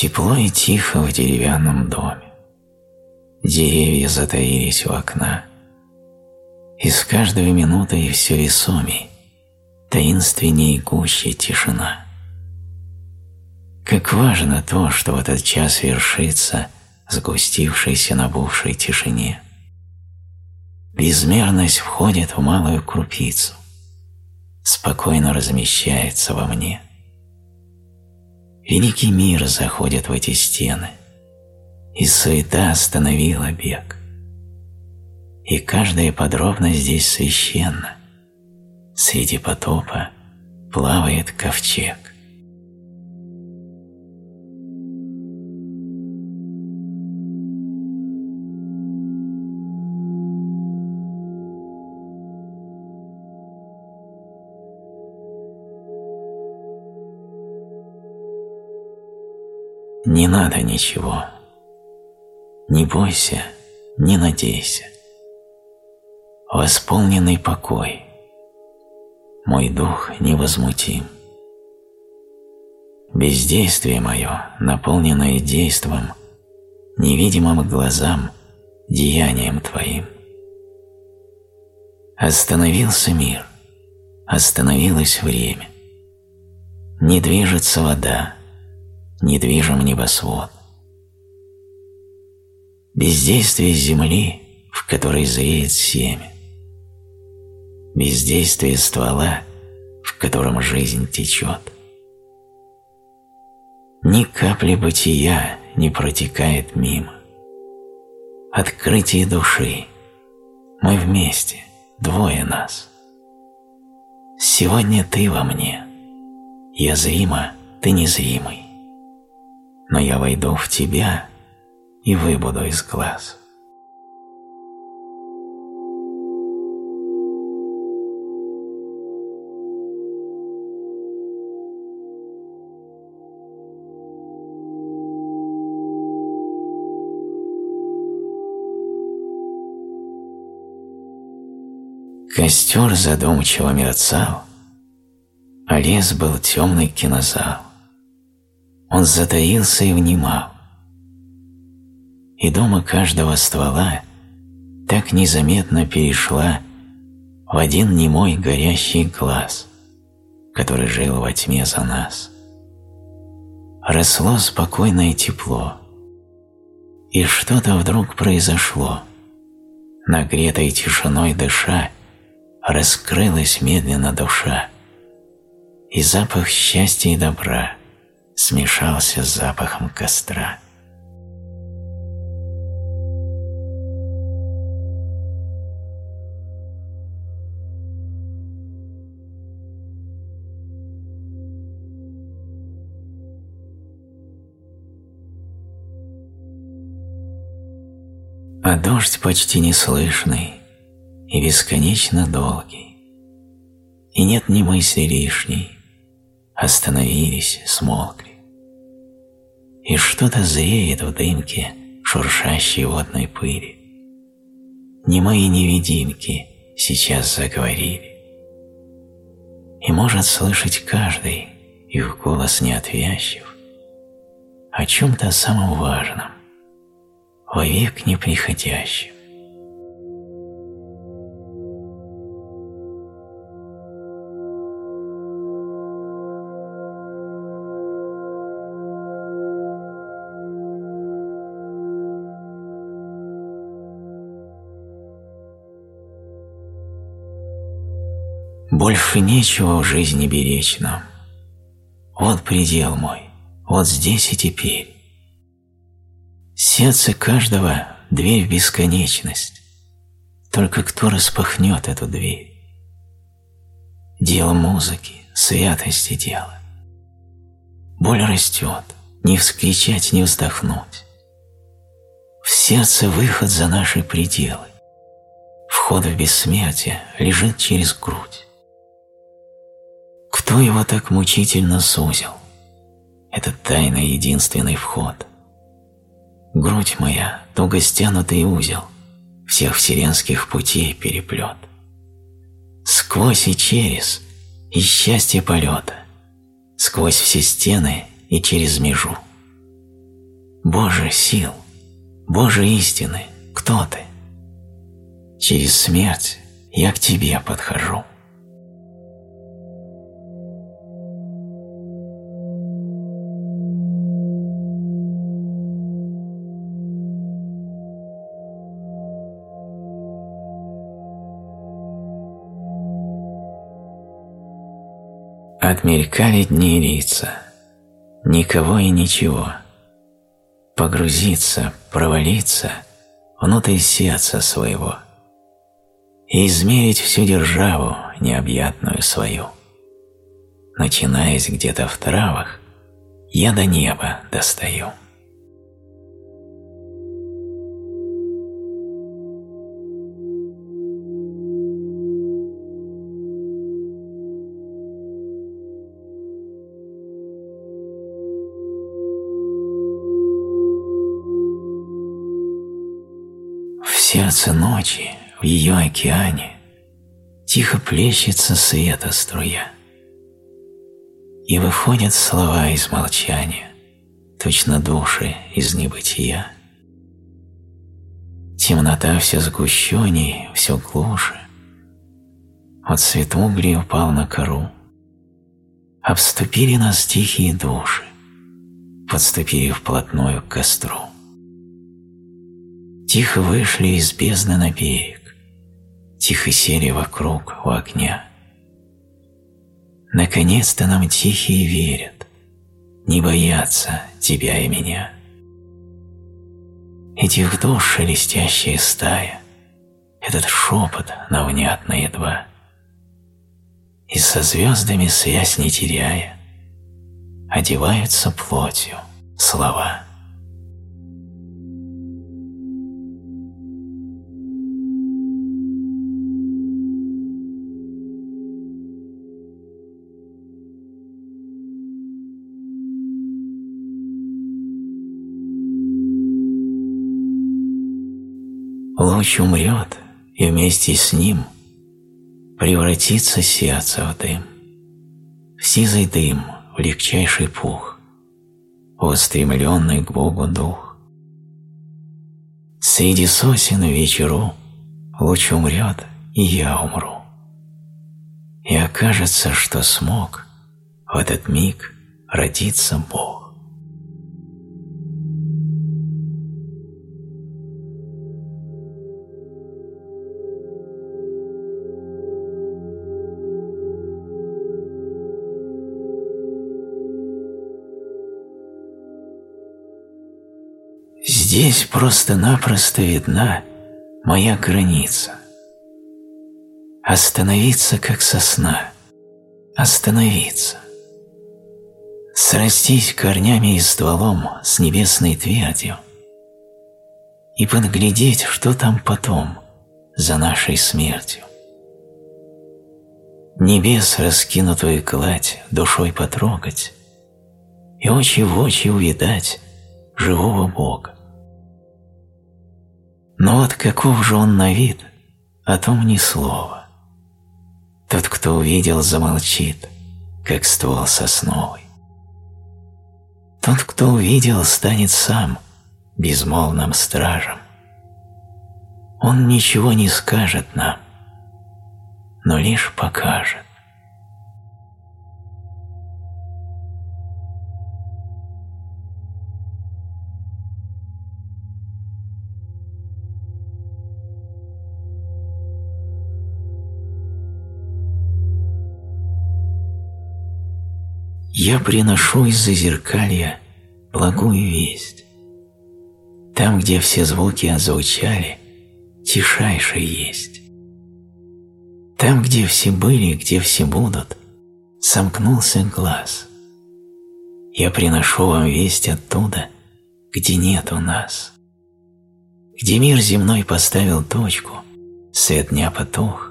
Тепло и тихо в деревянном доме. Деревья затаились у окна. И с каждой минутой все весомей, таинственнее и гуще тишина. Как важно то, что в этот час вершится сгустившейся набухшей тишине. Безмерность входит в малую крупицу, спокойно размещается во мне. Великий мир заходит в эти стены, и суета остановила бег. И каждая подробность здесь священна. Среди потопа плавает ковчег. Не надо ничего. Не бойся, не надейся. Восполненный покой. Мой дух невозмутим. Бездействие мое, наполненное действом, невидимым глазам, деянием Твоим. Остановился мир, остановилось время. Не движется вода, недвижим небосвод. Бездействие земли, в которой зреет семя. Бездействие ствола, в котором жизнь течет. Ни капли бытия не протекает мимо. Открытие души. Мы вместе, двое нас. Сегодня ты во мне. Я зрима, ты незримый но я войду в тебя и выбуду из глаз. Костер задумчиво мерцал, а лес был темный кинозал он затаился и внимал. И дома каждого ствола так незаметно перешла в один немой горящий глаз, который жил во тьме за нас. Росло спокойное тепло, и что-то вдруг произошло. Нагретой тишиной дыша, раскрылась медленно душа, и запах счастья и добра – смешался с запахом костра. А дождь почти неслышный и бесконечно долгий. И нет ни мысли лишней, остановились, смолкли и что-то зреет в дымке шуршащей водной пыли. Не мои невидимки сейчас заговорили. И может слышать каждый их голос неотвязчив о чем-то самом важном, вовек неприходящем. Больше нечего в жизни беречь нам. Вот предел мой, вот здесь и теперь. Сердце каждого – дверь в бесконечность. Только кто распахнет эту дверь? Дело музыки, святости дело. Боль растет, не вскричать, не вздохнуть. В сердце выход за наши пределы. Вход в бессмертие лежит через грудь. Кто его так мучительно сузил? Это тайный единственный вход. Грудь моя – туго стянутый узел, всех вселенских путей переплет. Сквозь и через, и счастье полета, сквозь все стены и через межу. Боже сил, Боже истины, кто ты? Через смерть я к тебе подхожу. Отмелькали дни лица, никого и ничего. Погрузиться, провалиться внутрь сердца своего и измерить всю державу необъятную свою. Начинаясь где-то в травах, я до неба достаю. Сердце ночи, в ее океане, тихо плещется света струя. И выходят слова из молчания, точно души из небытия. Темнота все сгущенней, все глуше. Вот свет угли упал на кору. Обступили нас тихие души, подступили вплотную к костру тихо вышли из бездны на берег, тихо сели вокруг у огня. Наконец-то нам тихие верят, не боятся тебя и меня. Этих душ шелестящая стая, этот шепот на внятные два. И со звездами связь не теряя, одеваются плотью слова. Луч умрет, и вместе с ним превратится сердце в дым, в сизый дым, в легчайший пух, устремленный к Богу дух. Среди сосен вечеру луч умрет, и я умру. И окажется, что смог в этот миг родиться Бог. Здесь просто-напросто видна моя граница. Остановиться, как сосна. Остановиться. Срастись корнями и стволом с небесной твердью и подглядеть, что там потом, за нашей смертью. Небес раскинутую кладь душой потрогать и очи в очи увидать живого Бога. Но вот каков же он на вид, о том ни слова. Тот, кто увидел, замолчит, как ствол сосновый. Тот, кто увидел, станет сам безмолвным стражем. Он ничего не скажет нам, но лишь покажет. Я приношу из-за зеркалья благую весть. Там, где все звуки озвучали, тишайше есть. Там, где все были, где все будут, сомкнулся глаз. Я приношу вам весть оттуда, где нет у нас. Где мир земной поставил точку, свет дня потух,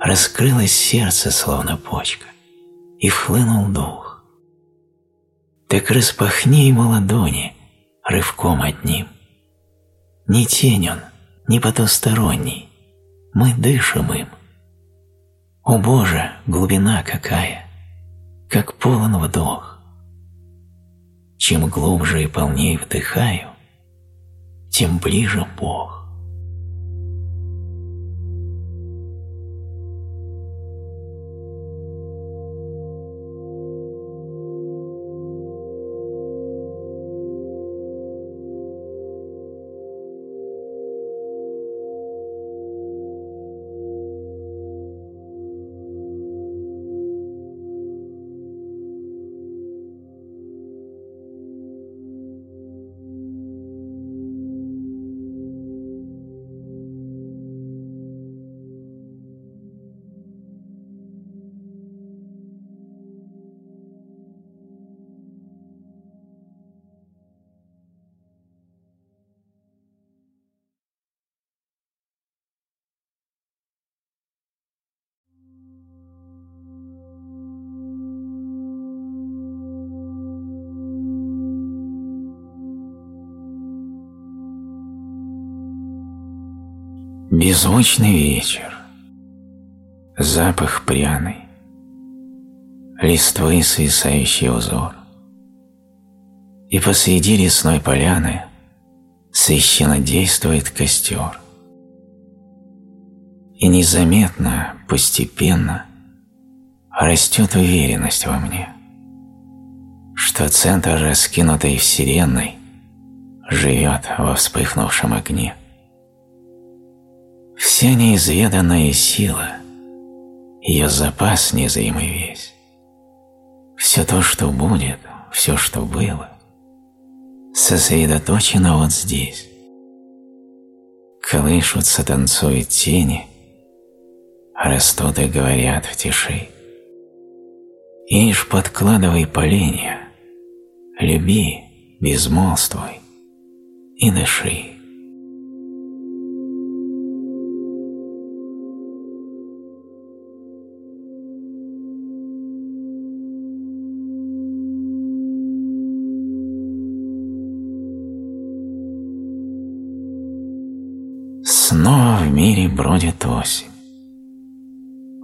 раскрылось сердце, словно почка, и вхлынул дух. Так распахни ему ладони рывком одним. Не тень он, не потусторонний, мы дышим им. О Боже, глубина какая, как полон вдох. Чем глубже и полнее вдыхаю, тем ближе Бог. Беззвучный вечер, запах пряный, листвы свисающий узор. И посреди лесной поляны священно действует костер. И незаметно, постепенно растет уверенность во мне, что центр раскинутой вселенной живет во вспыхнувшем огне. Вся неизведанная сила, ее запас незримый весь. Все то, что будет, все, что было, сосредоточено вот здесь. Колышутся, танцуют тени, растут и говорят в тиши. И лишь подкладывай поленья, люби, безмолвствуй и дыши. Бродит осень.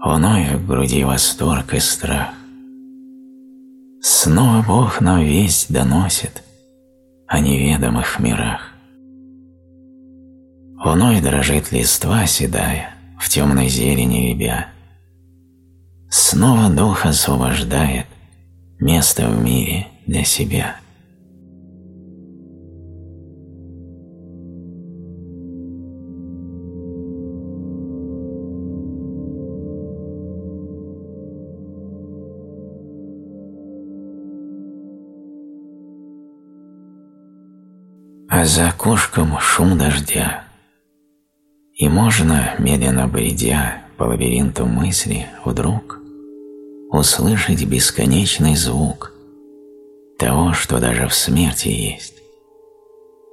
Вновь в груди восторг и страх. Снова Бог нам весть доносит о неведомых мирах. Вновь дрожит листва седая, в темной зелени ребя. Снова дух освобождает место в мире для себя. За окошком шум дождя. И можно, медленно бредя по лабиринту мысли, вдруг услышать бесконечный звук того, что даже в смерти есть,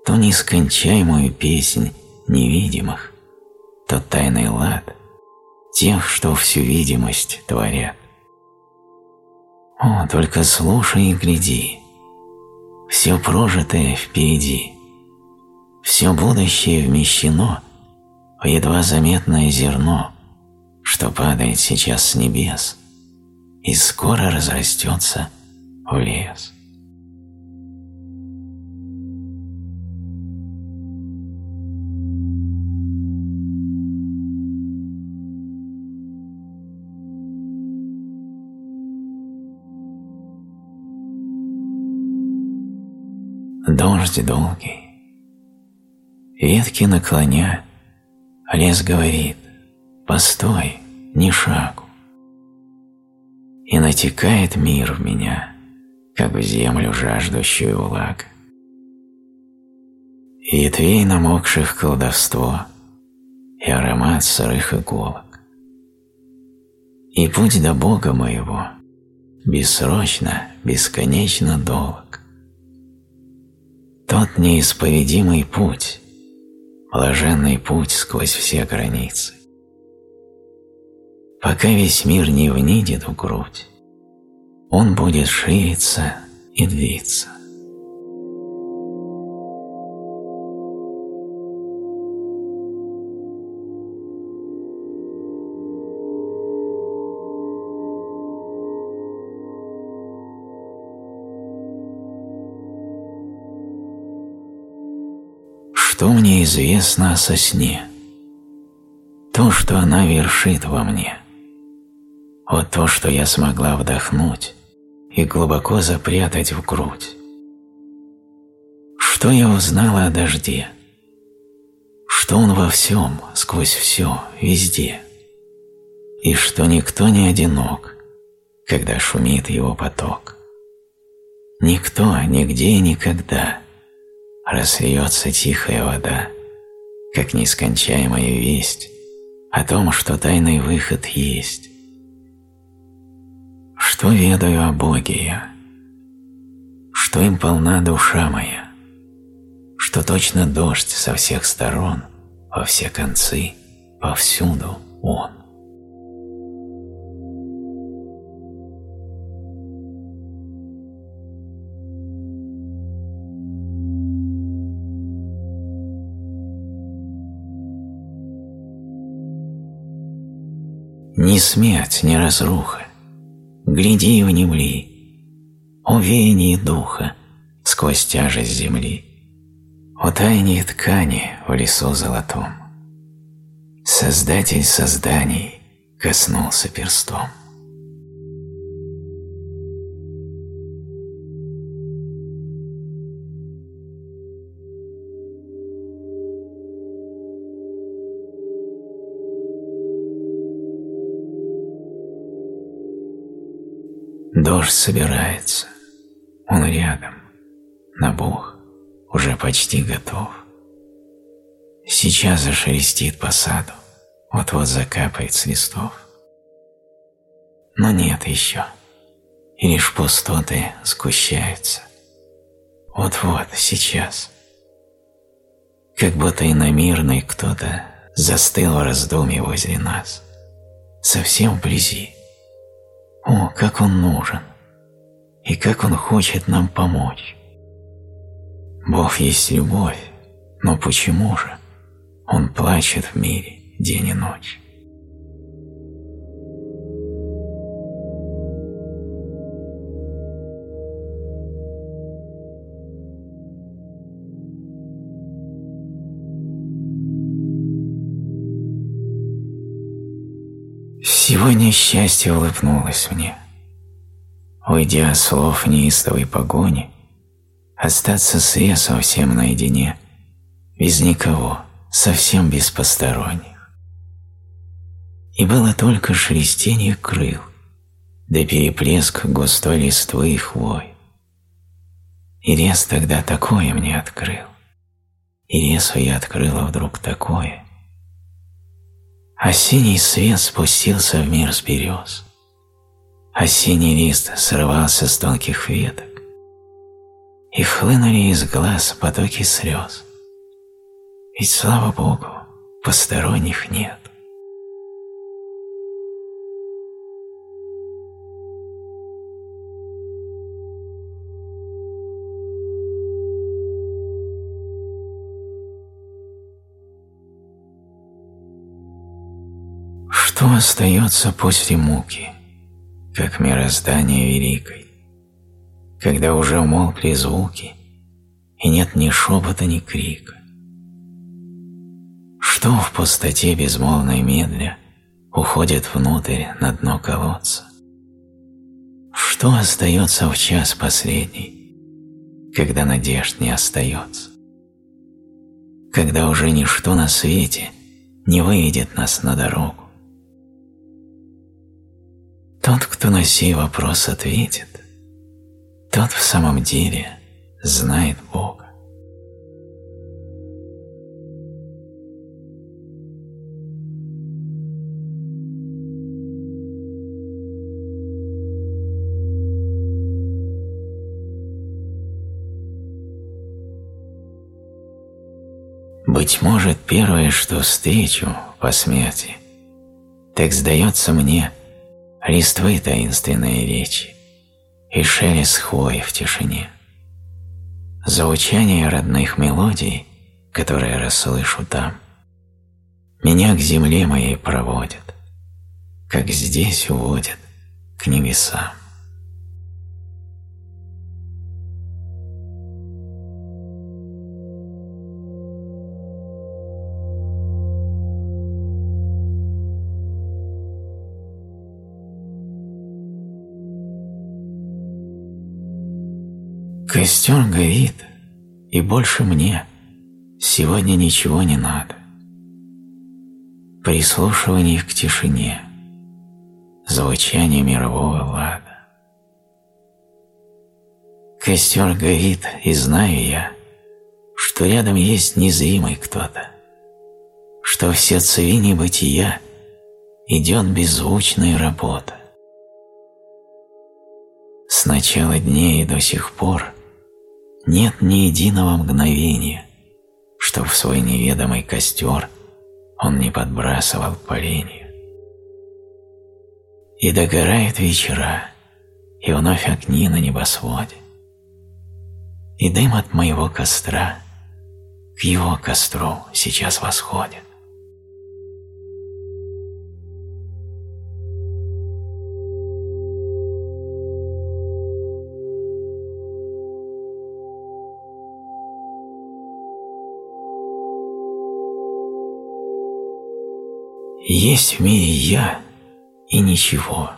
ту нескончаемую песнь невидимых, тот тайный лад тех, что всю видимость творят. О, только слушай и гляди, все прожитое впереди — все будущее вмещено в едва заметное зерно, что падает сейчас с небес и скоро разрастется в лес. Дождь долгий, Ветки наклоня, лес говорит «Постой, ни шагу». И натекает мир в меня, как в землю жаждущую влаг. И ветвей намокших колдовство, и аромат сырых иголок. И путь до Бога моего бессрочно, бесконечно долг. Тот неисповедимый путь, блаженный путь сквозь все границы. Пока весь мир не внидит в грудь, он будет шириться и длиться. Что мне известно о сосне? То, что она вершит во мне. Вот то, что я смогла вдохнуть и глубоко запрятать в грудь. Что я узнала о дожде? Что он во всем, сквозь все, везде. И что никто не одинок, когда шумит его поток. Никто, нигде и никогда – разльется тихая вода, как нескончаемая весть о том, что тайный выход есть. Что ведаю о Боге я? Что им полна душа моя? Что точно дождь со всех сторон, во все концы, повсюду Он. Ни смерть, ни разруха, гляди и внемли, О духа сквозь тяжесть земли, О тайне ткани в лесу золотом. Создатель созданий коснулся перстом. Дождь собирается. Он рядом. Набух. Уже почти готов. Сейчас зашелестит по саду. Вот-вот закапает с листов. Но нет еще. И лишь пустоты сгущаются. Вот-вот, сейчас. Как будто иномирный кто-то застыл в раздумье возле нас. Совсем вблизи о, как он нужен! И как он хочет нам помочь! Бог есть любовь, но почему же? Он плачет в мире день и ночь. Сегодня счастье улыбнулось мне. Уйдя от слов неистовой погони, остаться с лесом всем наедине, без никого, совсем без посторонних. И было только шелестение крыл, да переплеск густой листвы и хвой. И лес тогда такое мне открыл, и лесу я открыла вдруг такое – Осенний свет спустился в мир с берез. Осенний лист срывался с тонких веток, и хлынули из глаз потоки слез. Ведь, слава Богу, посторонних нет. Что остается после муки, как мироздание великой, когда уже умолкли звуки и нет ни шепота, ни крика? Что в пустоте безмолвной медля уходит внутрь на дно колодца? Что остается в час последний, когда надежд не остается? Когда уже ничто на свете не выведет нас на дорогу? Тот, кто на сей вопрос ответит, тот в самом деле знает Бога. Быть может, первое, что встречу по смерти, так сдается мне листвы таинственные речи и шелест хвои в тишине. Звучание родных мелодий, которые расслышу там, меня к земле моей проводят, как здесь уводят к небесам. Костер горит, и больше мне сегодня ничего не надо. Прислушивание к тишине, звучание мирового лада. Костер горит, и знаю я, что рядом есть незримый кто-то, что в сердцевине бытия идет беззвучная работа. С начала дней до сих пор нет ни единого мгновения, чтоб в свой неведомый костер он не подбрасывал поленья. И догорают вечера, и вновь огни на небосводе. И дым от моего костра к его костру сейчас восходит. Есть в мире я и ничего.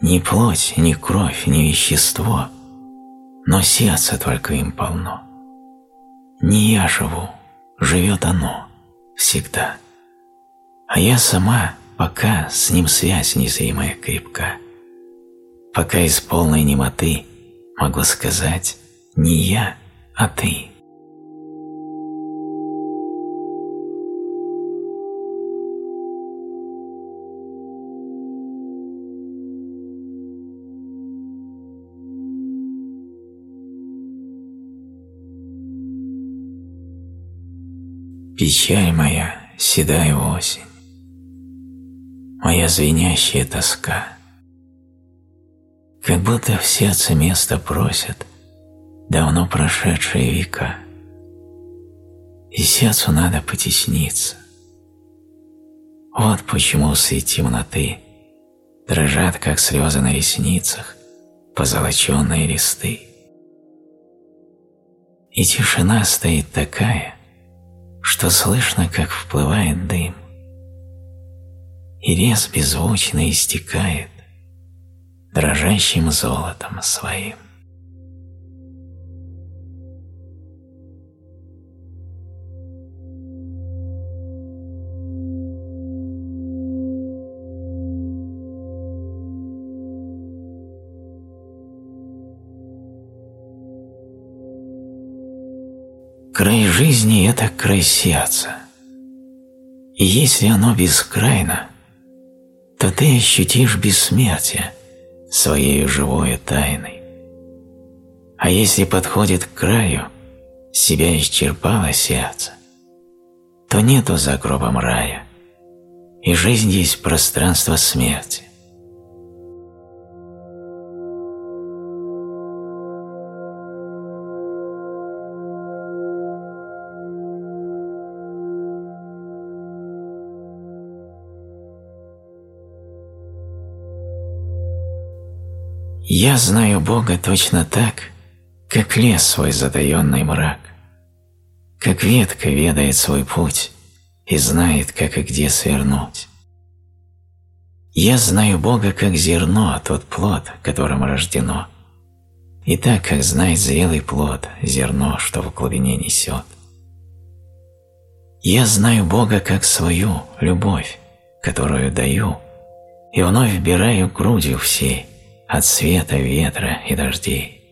Ни плоть, ни кровь, ни вещество, но сердце только им полно. Не я живу, живет оно всегда. А я сама, пока с ним связь незримая крепка, пока из полной немоты могу сказать не я, а ты. Печаль моя, седая осень, Моя звенящая тоска, Как будто в сердце место просят Давно прошедшие века, И сердцу надо потесниться. Вот почему средь темноты Дрожат, как слезы на ресницах, Позолоченные листы. И тишина стоит такая, что слышно, как вплывает дым, и лес беззвучно истекает дрожащим золотом своим. Край жизни – это край сердца. И если оно бескрайно, то ты ощутишь бессмертие своей живой тайной. А если подходит к краю, себя исчерпало сердце, то нету за гробом рая, и жизнь есть пространство смерти. Я знаю Бога точно так, как лес свой затаенный мрак, как ветка ведает свой путь и знает, как и где свернуть. Я знаю Бога как зерно, тот плод, которым рождено, и так, как знает зрелый плод, зерно, что в глубине несет. Я знаю Бога как свою любовь, которую даю, и вновь вбираю грудью всей, от света, ветра и дождей.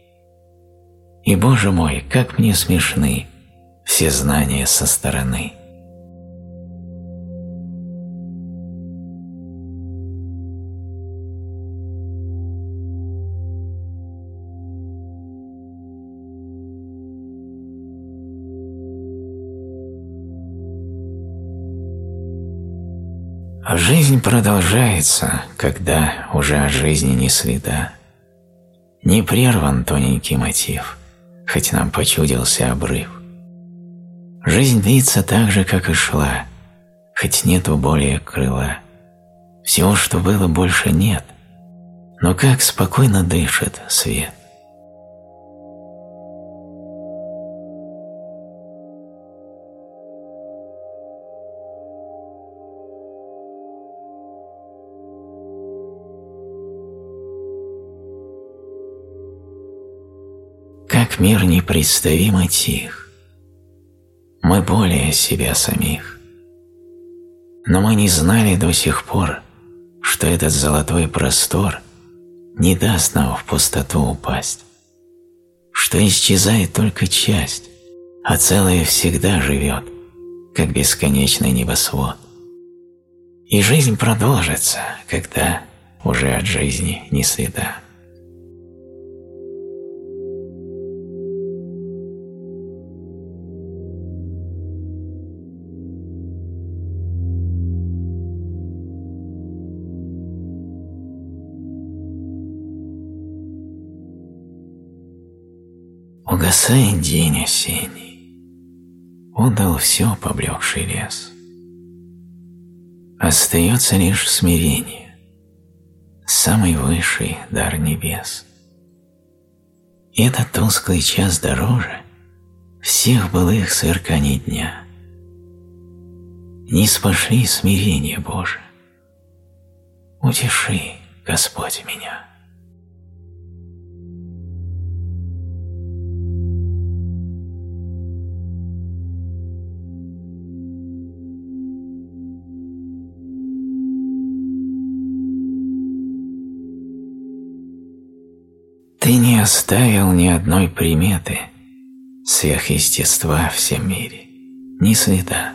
И, Боже мой, как мне смешны все знания со стороны. Жизнь продолжается, когда уже от жизни не следа. Не прерван тоненький мотив, хоть нам почудился обрыв. Жизнь длится так же, как и шла, хоть нету более крыла. Всего, что было, больше нет, но как спокойно дышит свет. Как мир непредставимо тих, мы более себя самих. Но мы не знали до сих пор, что этот золотой простор не даст нам в пустоту упасть, что исчезает только часть, а целое всегда живет, как бесконечный небосвод. И жизнь продолжится, когда уже от жизни не следа. Угасает день осенний, Отдал все поблекший лес. Остается лишь смирение, Самый высший дар небес. Этот тусклый час дороже Всех былых сверканий дня. Не спошли смирение Боже, Утеши, Господь, меня. Оставил ни одной приметы сверхъестества в всем мире, ни следа.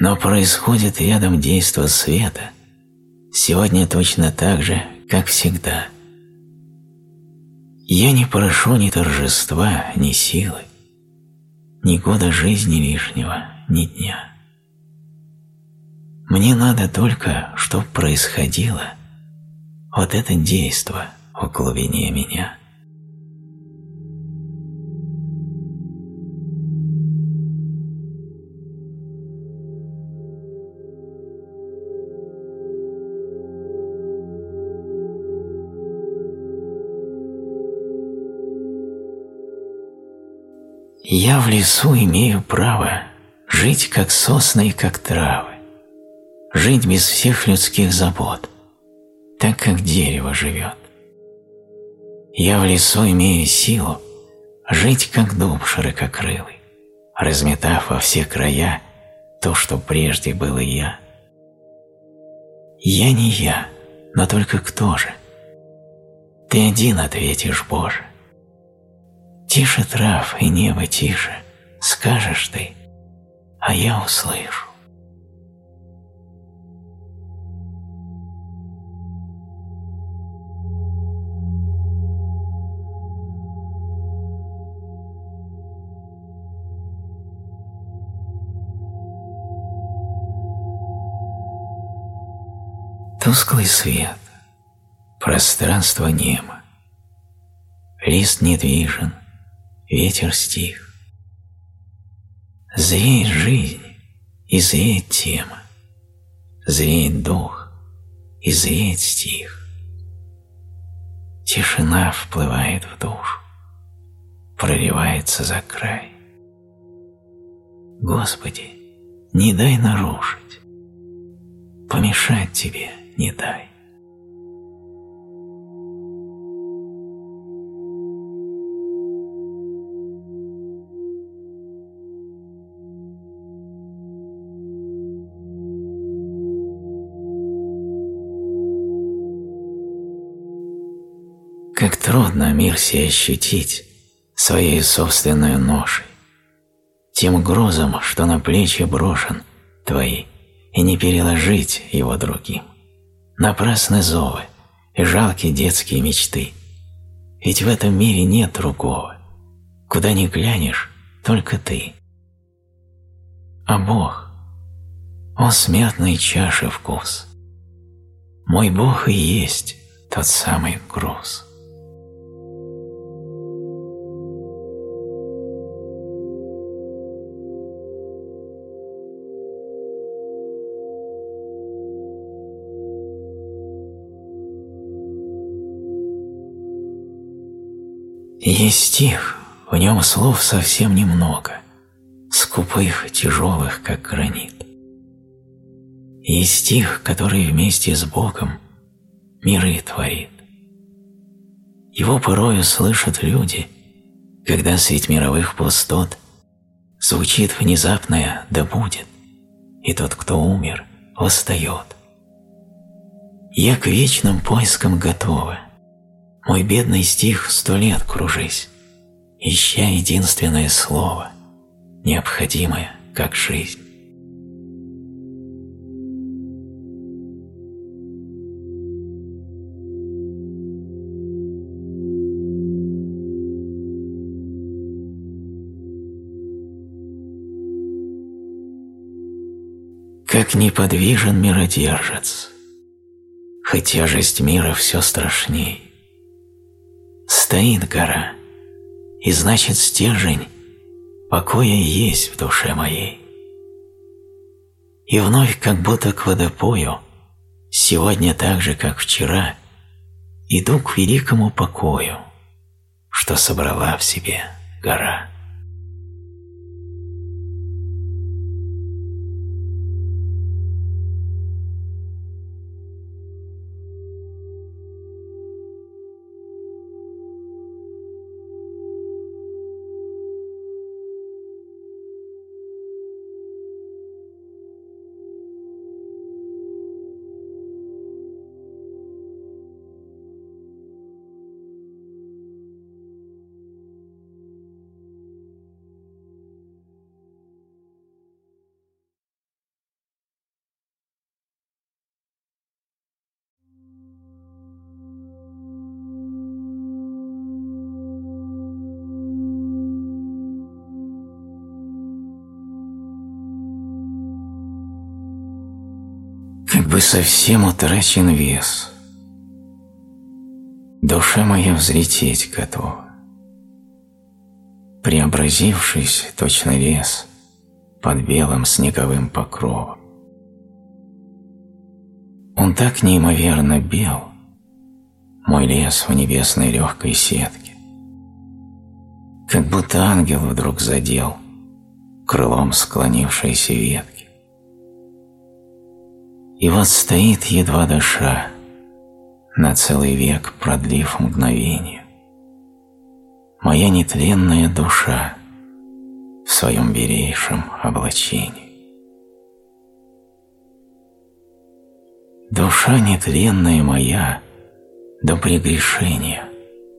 Но происходит рядом действо света сегодня точно так же, как всегда. Я не прошу ни торжества, ни силы, ни года жизни лишнего, ни дня. Мне надо только, чтоб происходило вот это действо – в глубине меня. Я в лесу имею право жить как сосны и как травы, жить без всех людских забот, так как дерево живет. Я в лесу имею силу жить, как дуб ширококрылый, разметав во все края то, что прежде было я. Я не я, но только кто же? Ты один ответишь, Боже. Тише трав и небо тише, скажешь ты, а я услышу. Тусклый свет, пространство нема. Лист недвижен, ветер стих. Зреет жизнь, и зреет тема. Зреет дух, и зреет стих. Тишина вплывает в душу, проливается за край. Господи, не дай нарушить, помешать Тебе – не дай. Как трудно мир себе ощутить своей собственной ношей, тем грузом, что на плечи брошен твои, и не переложить его другим. Напрасны зовы и жалкие детские мечты. Ведь в этом мире нет другого. Куда ни глянешь, только ты. А Бог, О смертной чаши вкус! Мой Бог и есть тот самый груз. Есть стих, в нем слов совсем немного, скупых, тяжелых, как гранит. Есть стих, который вместе с Богом миры творит. Его порою слышат люди, когда средь мировых пустот звучит внезапное «да будет», и тот, кто умер, восстает. Я к вечным поискам готова – мой бедный стих сто лет кружись, ища единственное слово, необходимое, как жизнь. Как неподвижен миродержец, хоть тяжесть мира все страшней, стоит гора, и значит стержень покоя есть в душе моей. И вновь как будто к водопою, сегодня так же, как вчера, иду к великому покою, что собрала в себе гора. Совсем утрачен вес. Душа моя взлететь готова. Преобразившись, точно лес, под белым снеговым покровом. Он так неимоверно бел, мой лес в небесной легкой сетке, как будто ангел вдруг задел крылом склонившейся ветки. И вот стоит, едва дыша, на целый век продлив мгновение. Моя нетленная душа в своем берейшем облачении. Душа нетленная моя до прегрешения,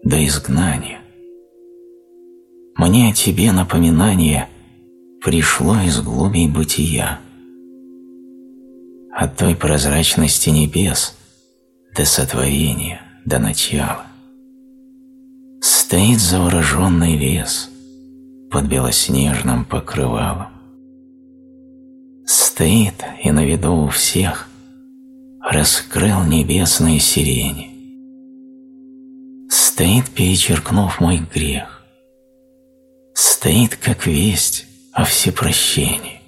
до изгнания. Мне о тебе напоминание пришло из глубей бытия от той прозрачности небес до сотворения, до начала. Стоит завороженный лес под белоснежным покрывалом. Стоит и на виду у всех раскрыл небесные сирени. Стоит, перечеркнув мой грех. Стоит, как весть о всепрощении.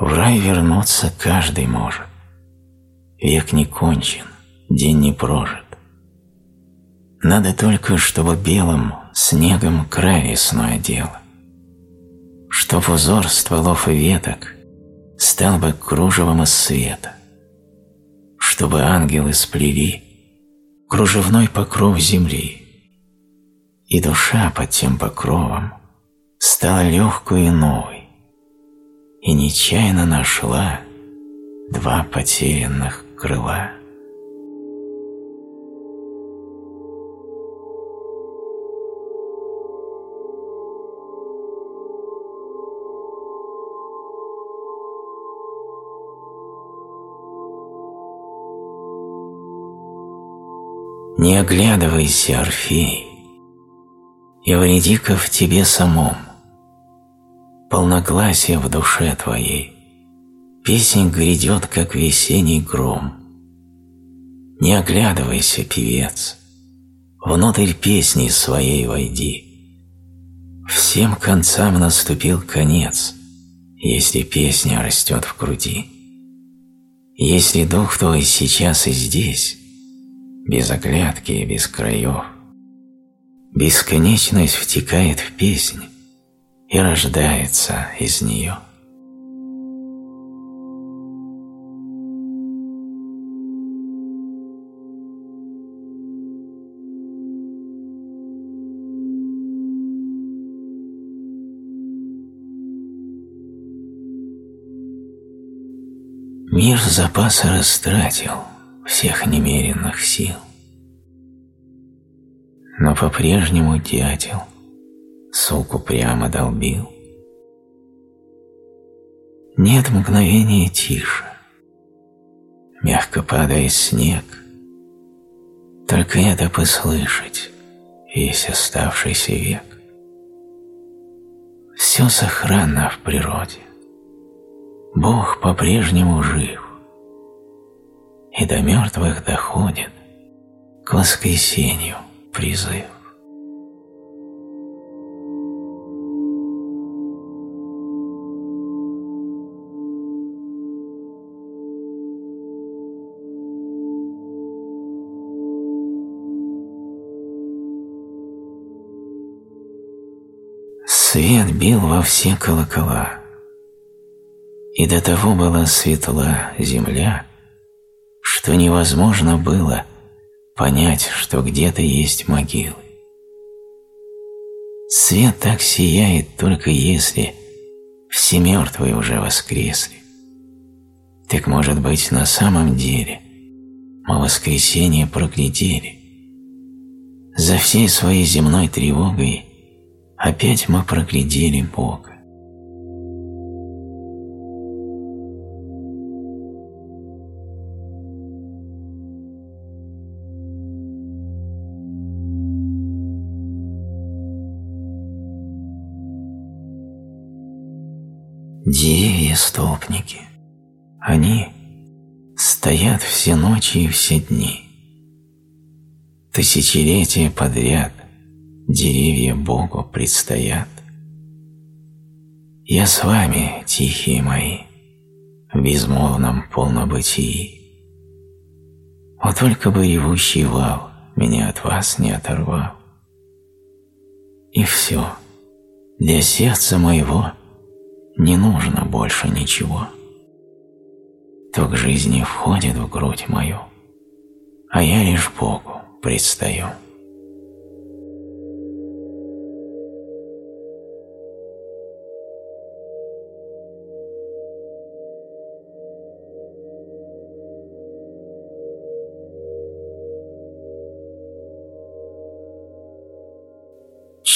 В рай вернуться каждый может. Век не кончен, день не прожит. Надо только, чтобы белым снегом край весной одела. Чтоб узор стволов и веток стал бы кружевом из света. Чтобы ангелы сплели кружевной покров земли. И душа под тем покровом стала легкой и новой и нечаянно нашла два потерянных крыла. Не оглядывайся, Орфей, и вреди-ка в тебе самом полногласие в душе твоей. Песнь грядет, как весенний гром. Не оглядывайся, певец, внутрь песни своей войди. Всем концам наступил конец, если песня растет в груди. Если дух твой сейчас и здесь, без оглядки и без краев, бесконечность втекает в песнь и рождается из нее. Мир запасы растратил всех немеренных сил. Но по-прежнему дятел суку прямо долбил. Нет мгновения тише, мягко падает снег, только это послышать весь оставшийся век. Все сохранно в природе, Бог по-прежнему жив, и до мертвых доходит к воскресению призыв. Бил во все колокола, и до того была светла земля, что невозможно было понять, что где-то есть могилы. Свет так сияет только если все мертвые уже воскресли. Так может быть на самом деле мы воскресенье проглядели. За всей своей земной тревогой опять мы проглядели Бога. Деревья-столпники. Они стоят все ночи и все дни. Тысячелетия подряд деревья Богу предстоят. Я с вами, тихие мои, в безмолвном полнобытии. Вот только бы ревущий вал меня от вас не оторвал. И все, для сердца моего – не нужно больше ничего. Ток жизни входит в грудь мою, а я лишь Богу предстаю.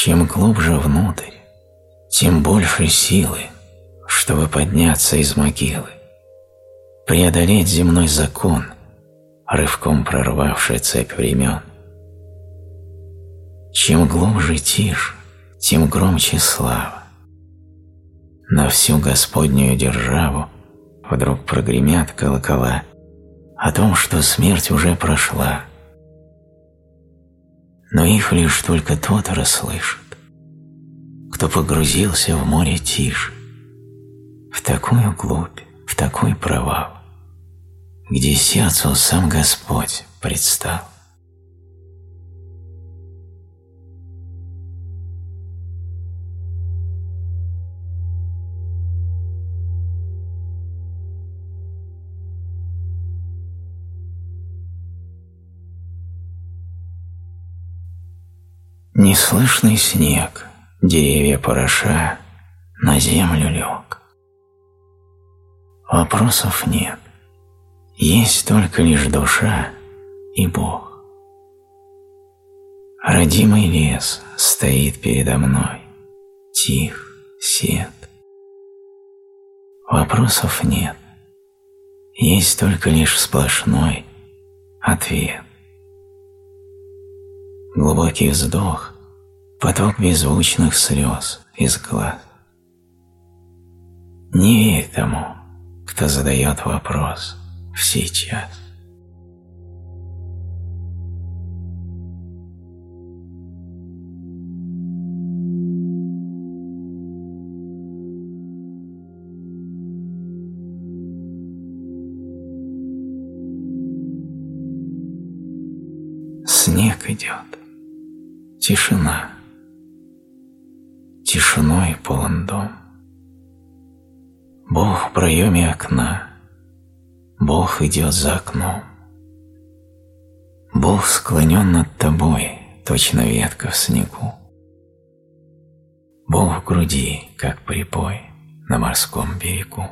Чем глубже внутрь, тем больше силы чтобы подняться из могилы, преодолеть земной закон, рывком прорвавший цепь времен. Чем глубже тишь, тем громче слава. На всю Господнюю державу вдруг прогремят колокола о том, что смерть уже прошла. Но их лишь только тот расслышит, кто погрузился в море тиши в такую глубь, в такой провал, где сердцу сам Господь предстал. Неслышный снег, деревья пороша, на землю лег. Вопросов нет. Есть только лишь душа и Бог. Родимый лес стоит передо мной, тих, сед. Вопросов нет. Есть только лишь сплошной ответ. Глубокий вздох, поток беззвучных слез из глаз. Не верь тому, кто задает вопрос в сейчас. Снег идет. Тишина. Тишиной полон дом. Бог в проеме окна. Бог идет за окном. Бог склонен над тобой, точно ветка в снегу. Бог в груди, как припой на морском берегу.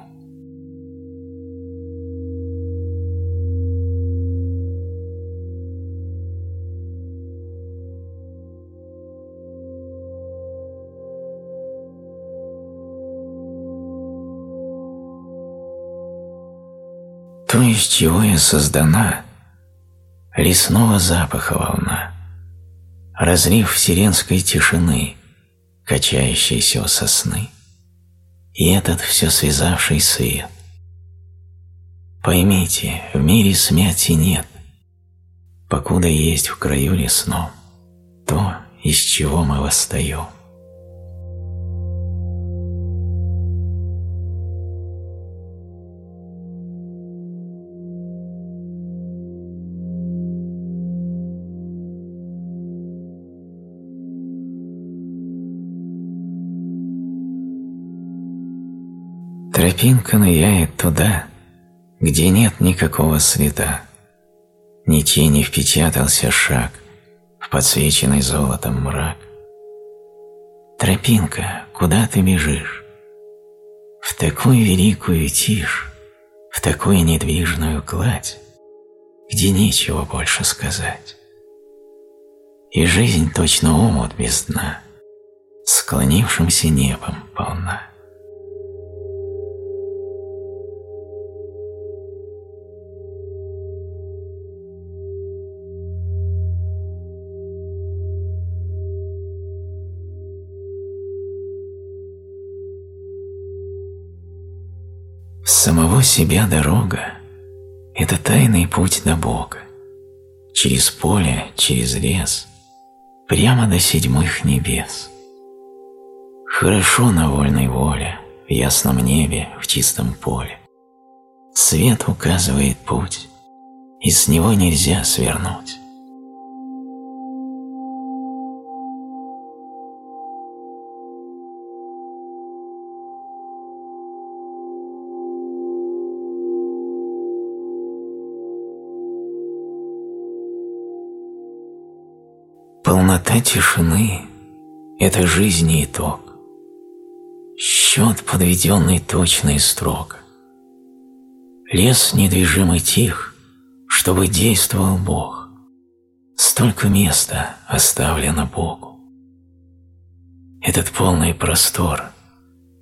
Чего я создана, лесного запаха волна, разлив вселенской тишины, качающейся у сосны, и этот все связавший свет. Поймите, в мире смерти нет, покуда есть в краю лесном то, из чего мы восстаем. Тропинка ныряет туда, где нет никакого следа. Ни тени впечатался шаг в подсвеченный золотом мрак. Тропинка, куда ты бежишь? В такую великую тишь, в такую недвижную гладь, где нечего больше сказать. И жизнь точно омут без дна, склонившимся небом полна. Самого себя дорога – это тайный путь до Бога. Через поле, через лес, прямо до седьмых небес. Хорошо на вольной воле, в ясном небе, в чистом поле. Свет указывает путь, и с него нельзя свернуть. Полнота тишины – это жизни итог. Счет, подведенный точно и. Лес недвижимый тих, чтобы действовал Бог. Столько места оставлено Богу. Этот полный простор,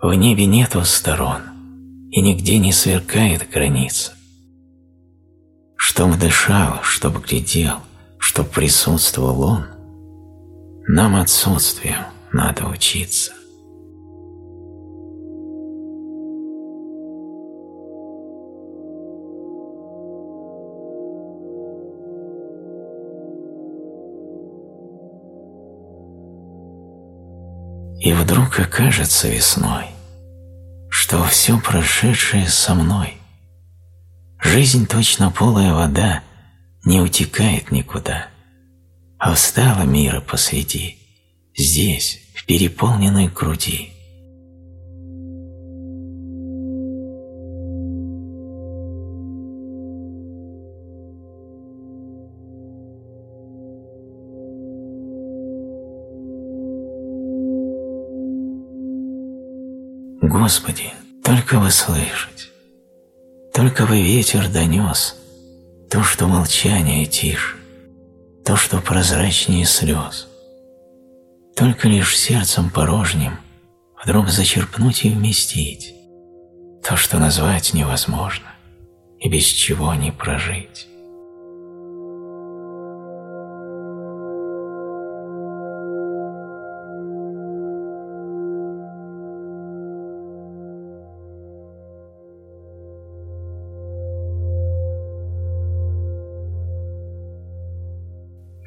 в небе нету сторон, и нигде не сверкает граница. Чтоб дышал, чтоб глядел, чтоб присутствовал Он – нам отсутствию надо учиться. И вдруг окажется весной, что все прошедшее со мной. Жизнь точно полая вода не утекает никуда – а встала мира посреди, здесь, в переполненной груди. Господи, только вы слышать, только вы ветер донес то, что молчание тише то, что прозрачнее слез. Только лишь сердцем порожним вдруг зачерпнуть и вместить то, что назвать невозможно и без чего не прожить.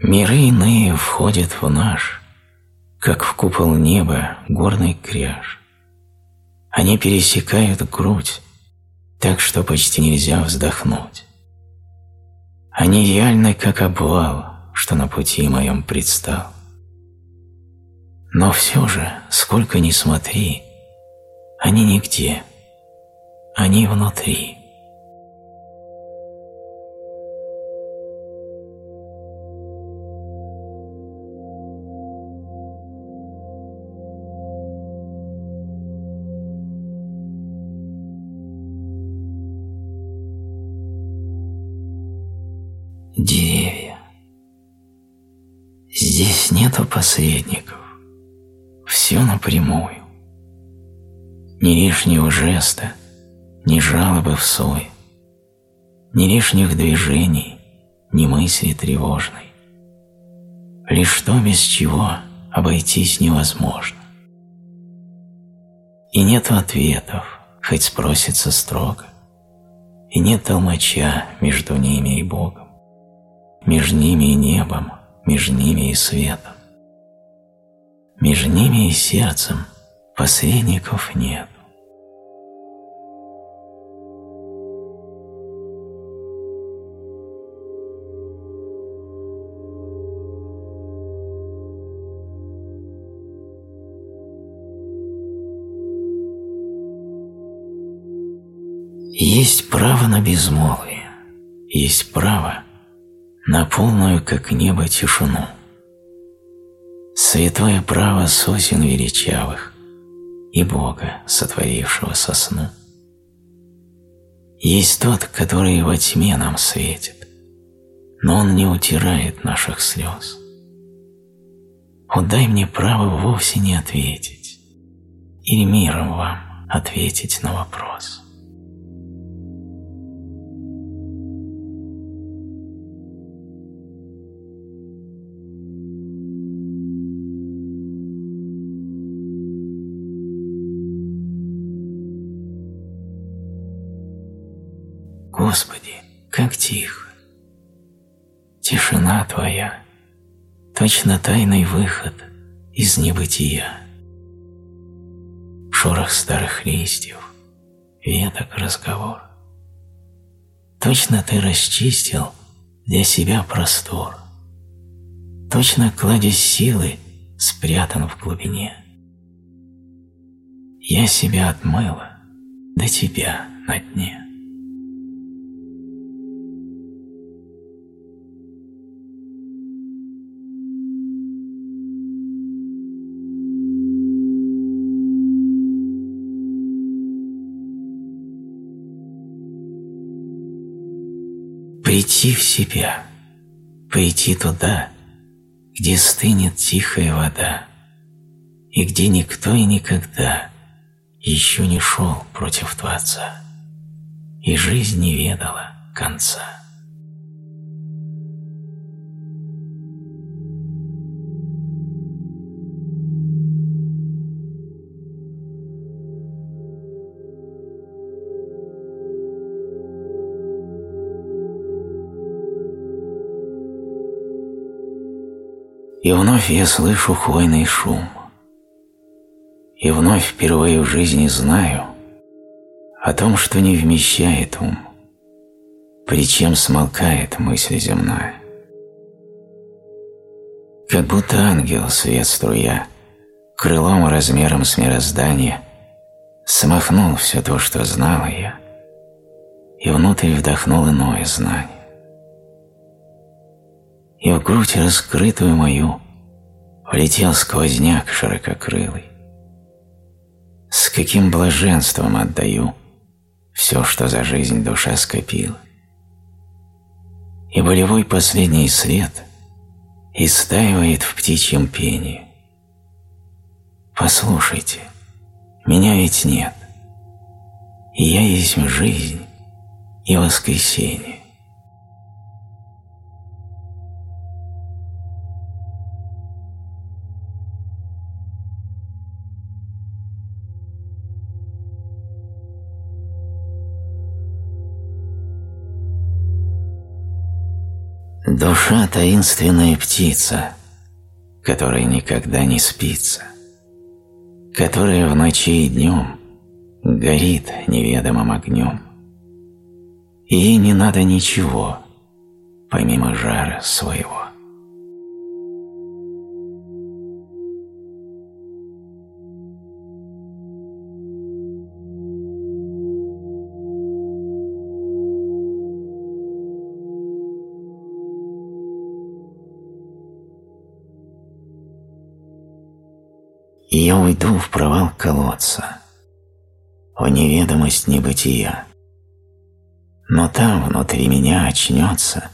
Миры иные входят в наш, как в купол неба горный кряж. Они пересекают грудь, так что почти нельзя вздохнуть. Они реальны, как обвал, что на пути моем предстал. Но все же, сколько ни смотри, они нигде, они внутри. Здесь нету посредников. Все напрямую. Ни лишнего жеста, ни жалобы в сой, ни лишних движений, ни мысли тревожной. Лишь то, без чего обойтись невозможно. И нет ответов, хоть спросится строго, и нет толмача между ними и Богом между ними и небом, между ними и светом. Между ними и сердцем посредников нет. Есть право на безмолвие, есть право на полную, как небо, тишину. Святое право сосен величавых и Бога, сотворившего сосну. Есть тот, который во тьме нам светит, но он не утирает наших слез. О, дай мне право вовсе не ответить, или миром вам ответить на вопрос. Господи, как тихо! Тишина Твоя, точно тайный выход из небытия. Шорох старых листьев, веток разговор. Точно Ты расчистил для себя простор. Точно кладезь силы спрятан в глубине. Я себя отмыла до Тебя на дне. Прийти в себя, прийти туда, где стынет тихая вода, и где никто и никогда еще не шел против Творца, и жизнь не ведала конца. И вновь я слышу хвойный шум. И вновь впервые в жизни знаю о том, что не вмещает ум, причем смолкает мысль земная. Как будто ангел свет струя, крылом размером с мироздания, смахнул все то, что знала я, и внутрь вдохнул иное знание и в грудь раскрытую мою влетел сквозняк ширококрылый. С каким блаженством отдаю все, что за жизнь душа скопила. И болевой последний свет истаивает в птичьем пении. Послушайте, меня ведь нет, и я есть жизнь и воскресенье. Душа – таинственная птица, которая никогда не спится, которая в ночи и днем горит неведомым огнем. Ей не надо ничего, помимо жара своего. И я уйду в провал колодца, в неведомость небытия. Но там внутри меня очнется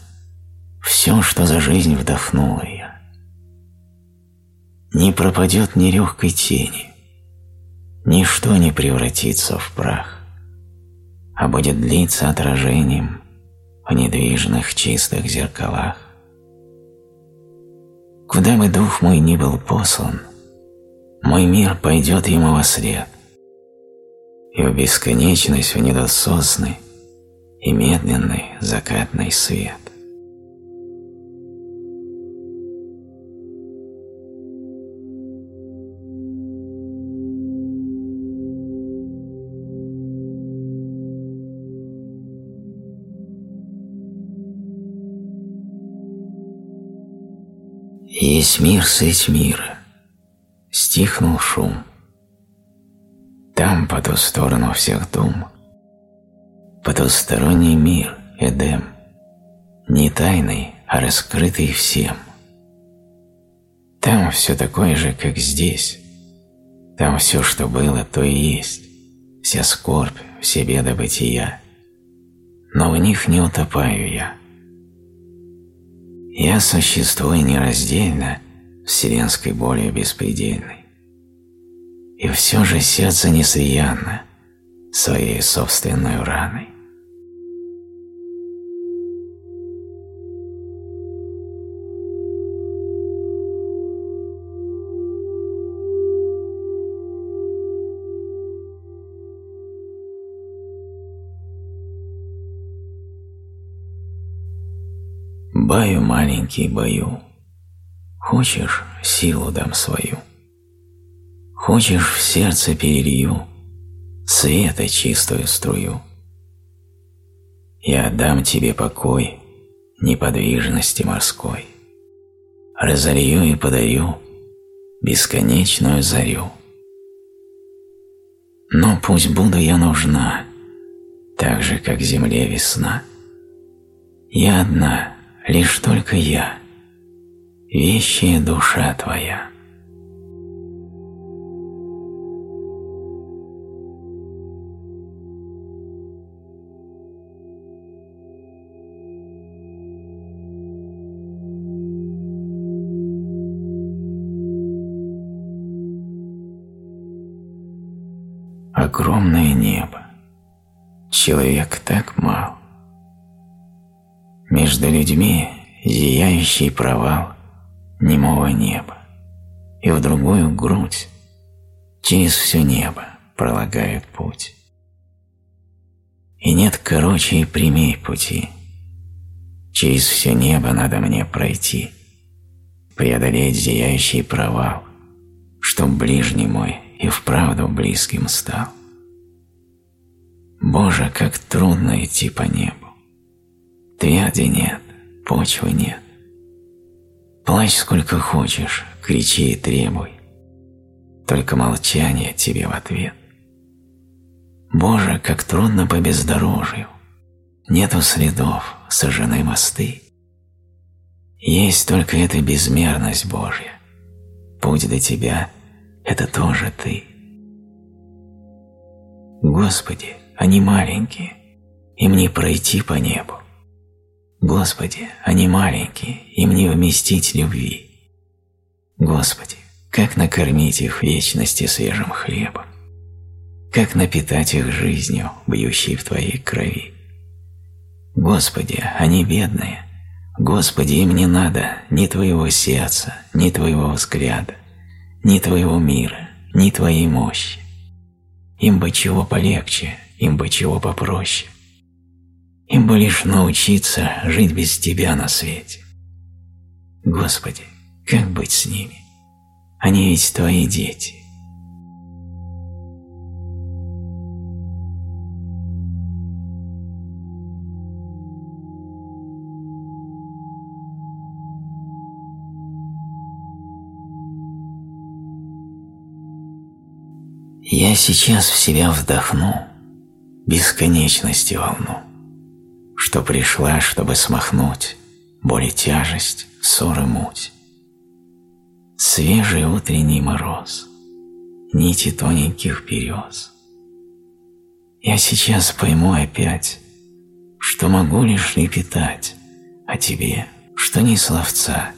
все, что за жизнь вдохнула я. Не пропадет ни легкой тени, ничто не превратится в прах, а будет длиться отражением в недвижных чистых зеркалах. Куда бы дух мой ни был послан, мой мир пойдет ему во след, и в бесконечность внедут сосны и медленный закатный свет. Есть мир средь мира, стихнул шум. Там, по ту сторону всех дум, потусторонний мир, Эдем, не тайный, а раскрытый всем. Там все такое же, как здесь. Там все, что было, то и есть. Вся скорбь, все беды бытия. Но в них не утопаю я. Я существую нераздельно вселенской болью беспредельной. И все же сердце несъедно своей собственной раной. Баю маленький бою, Хочешь, силу дам свою. Хочешь, в сердце перелью Света чистую струю. Я дам тебе покой Неподвижности морской. Разолью и подарю Бесконечную зарю. Но пусть буду я нужна, Так же, как земле весна. Я одна, лишь только я — вещая душа твоя. Огромное небо. Человек так мал. Между людьми зияющий провал немого неба, и в другую грудь через все небо пролагает путь. И нет короче и прямей пути. Через все небо надо мне пройти, преодолеть зияющий провал, чтоб ближний мой и вправду близким стал. Боже, как трудно идти по небу. Тверди нет, почвы нет. Плачь сколько хочешь, кричи и требуй. Только молчание тебе в ответ. Боже, как трудно по бездорожью. Нету следов, сожжены мосты. Есть только эта безмерность Божья. Путь до Тебя – это тоже Ты. Господи, они маленькие, им не пройти по небу. Господи, они маленькие, им не вместить любви. Господи, как накормить их вечности свежим хлебом? Как напитать их жизнью, бьющей в Твоей крови? Господи, они бедные. Господи, им не надо ни Твоего сердца, ни Твоего взгляда, ни Твоего мира, ни Твоей мощи. Им бы чего полегче, им бы чего попроще – им бы лишь научиться жить без тебя на свете. Господи, как быть с ними? Они ведь Твои дети. Я сейчас в себя вдохну бесконечности волну, что пришла, чтобы смахнуть боль и тяжесть, ссоры муть. Свежий утренний мороз, нити тоненьких берез. Я сейчас пойму опять, что могу лишь лепетать о тебе, что не словца,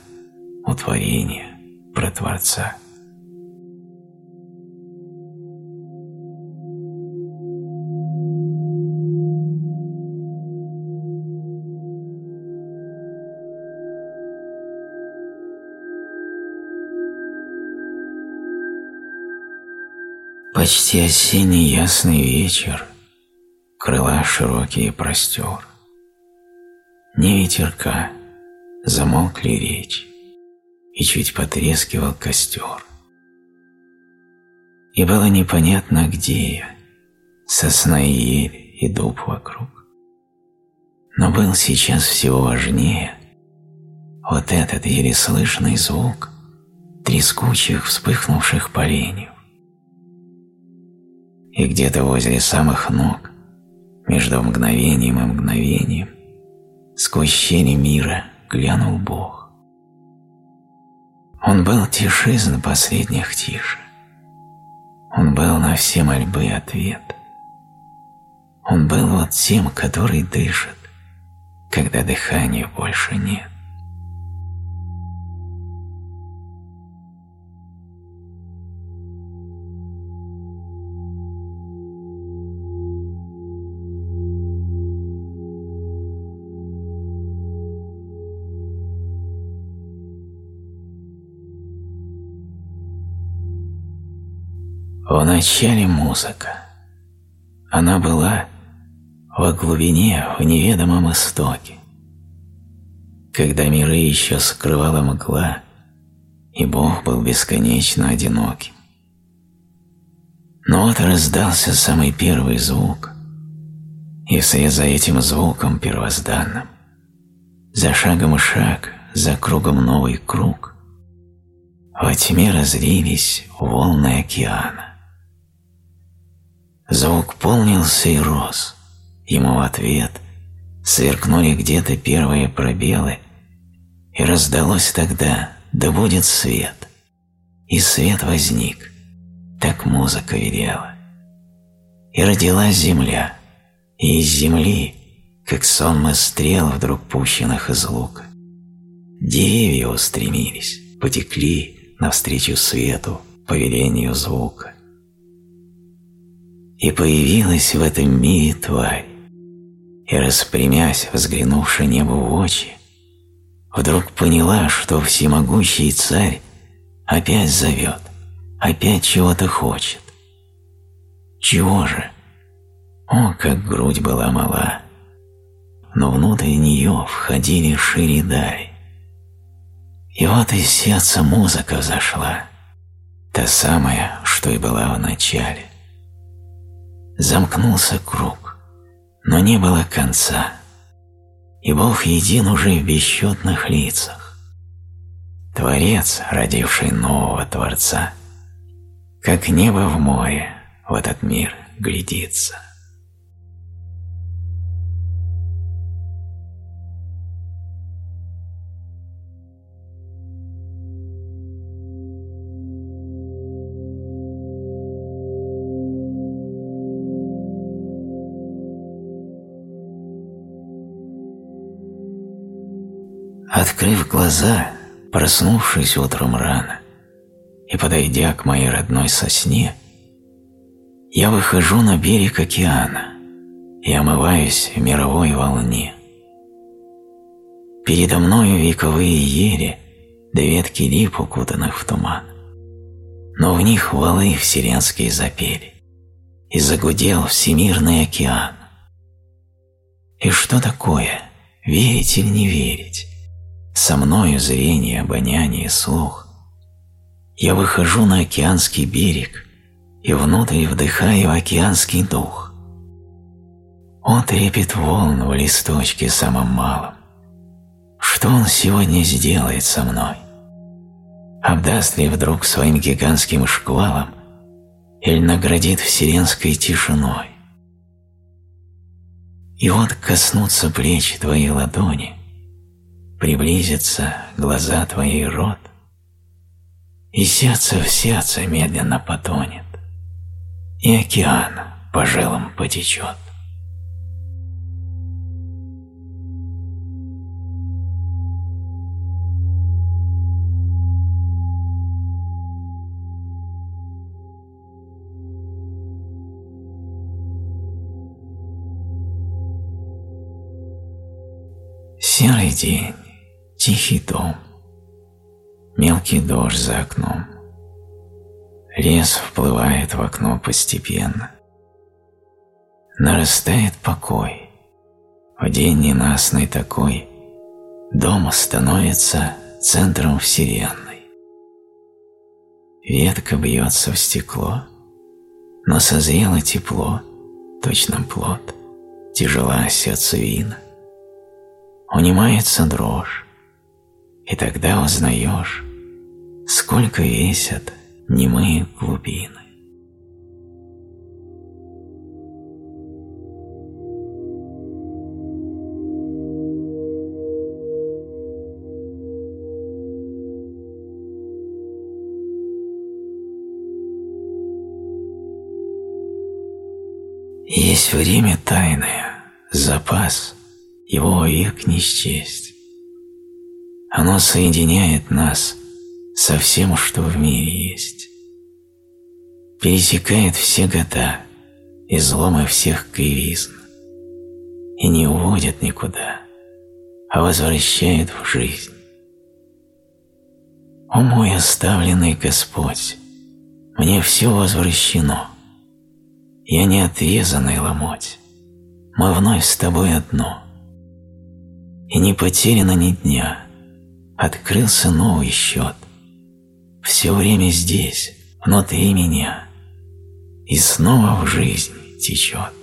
у творения про Творца. Почти осенний ясный вечер, Крыла широкие простер. Не ветерка, замолкли речь, И чуть потрескивал костер. И было непонятно, где я, Сосна и ель, и дуб вокруг. Но был сейчас всего важнее Вот этот еле слышный звук Трескучих вспыхнувших поленьев и где-то возле самых ног, между мгновением и мгновением, сквозь щели мира глянул Бог. Он был тишизн последних тише. Он был на все мольбы ответ. Он был вот тем, который дышит, когда дыхания больше нет. Вначале музыка. Она была во глубине, в неведомом истоке. Когда миры еще скрывала мгла, и Бог был бесконечно одиноким. Но вот раздался самый первый звук, и вслед за этим звуком первозданным, за шагом шаг, за кругом новый круг, во тьме разлились волны океана. Звук полнился и рос. Ему в ответ сверкнули где-то первые пробелы, и раздалось тогда «Да будет свет!» И свет возник, так музыка велела. И родилась земля, и из земли, как сонмы стрел вдруг пущенных из лука, деревья устремились, потекли навстречу свету, по велению звука. И появилась в этом мире тварь, и, распрямясь, взглянувши небу в очи, вдруг поняла, что всемогущий царь опять зовет, опять чего-то хочет. Чего же? О, как грудь была мала! Но внутрь нее входили шире дали. И вот из сердца музыка взошла, та самая, что и была в начале замкнулся круг, но не было конца, и Бог един уже в бесчетных лицах. Творец, родивший нового Творца, как небо в море в этот мир глядится. Открыв глаза, проснувшись утром рано и подойдя к моей родной сосне, я выхожу на берег океана и омываюсь в мировой волне. Передо мною вековые ели, да ветки лип, укутанных в туман. Но в них валы вселенские запели, и загудел всемирный океан. И что такое, верить или не верить? Со мною зрение, обоняние, слух. Я выхожу на океанский берег и внутрь вдыхаю океанский дух. Он трепет волн в листочке самым малым. Что он сегодня сделает со мной? Обдаст ли вдруг своим гигантским шквалом или наградит вселенской тишиной? И вот коснутся плеч твоей ладони, приблизятся глаза твои рот, и сердце в сердце медленно потонет, и океан по жилам потечет. Серый день, тихий дом, мелкий дождь за окном. Лес вплывает в окно постепенно. Нарастает покой. В день ненастный такой дом становится центром вселенной. Ветка бьется в стекло, но созрело тепло, точно плод, тяжела сердцевина унимается дрожь, и тогда узнаешь, сколько весят немые глубины. Есть время тайное, запас – его век не счесть. Оно соединяет нас со всем, что в мире есть. Пересекает все года, изломы всех кривизн, и не уводит никуда, а возвращает в жизнь. О мой оставленный Господь, мне все возвращено. Я не отрезанный ломоть, мы вновь с тобой одно и не потеряно ни дня. Открылся новый счет. Все время здесь, внутри меня, и снова в жизнь течет.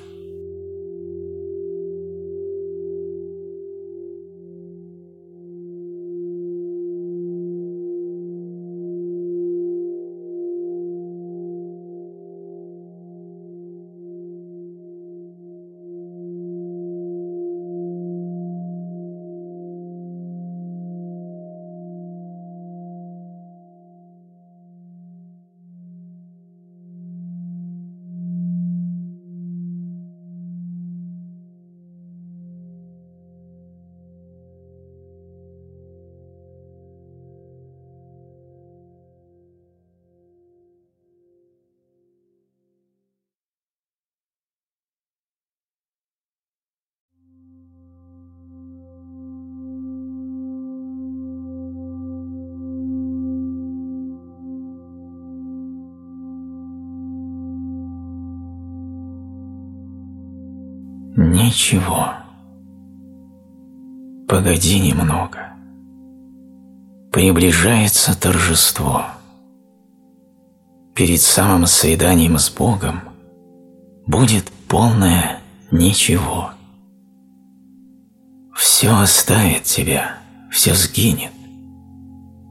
Ничего. Погоди немного. Приближается торжество. Перед самым свиданием с Богом будет полное ничего. Все оставит тебя, все сгинет,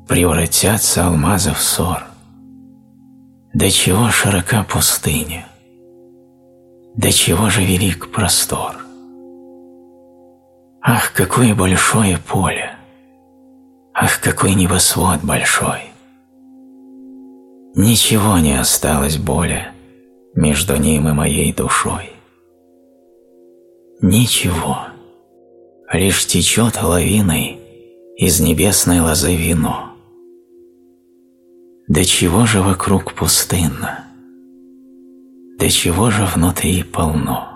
превратятся алмазы в ссор. До чего широка пустыня, до чего же велик простор. Ах, какое большое поле! Ах, какой небосвод большой! Ничего не осталось более между ним и моей душой. Ничего, лишь течет лавиной из небесной лозы вино. До чего же вокруг пустынно? До чего же внутри полно.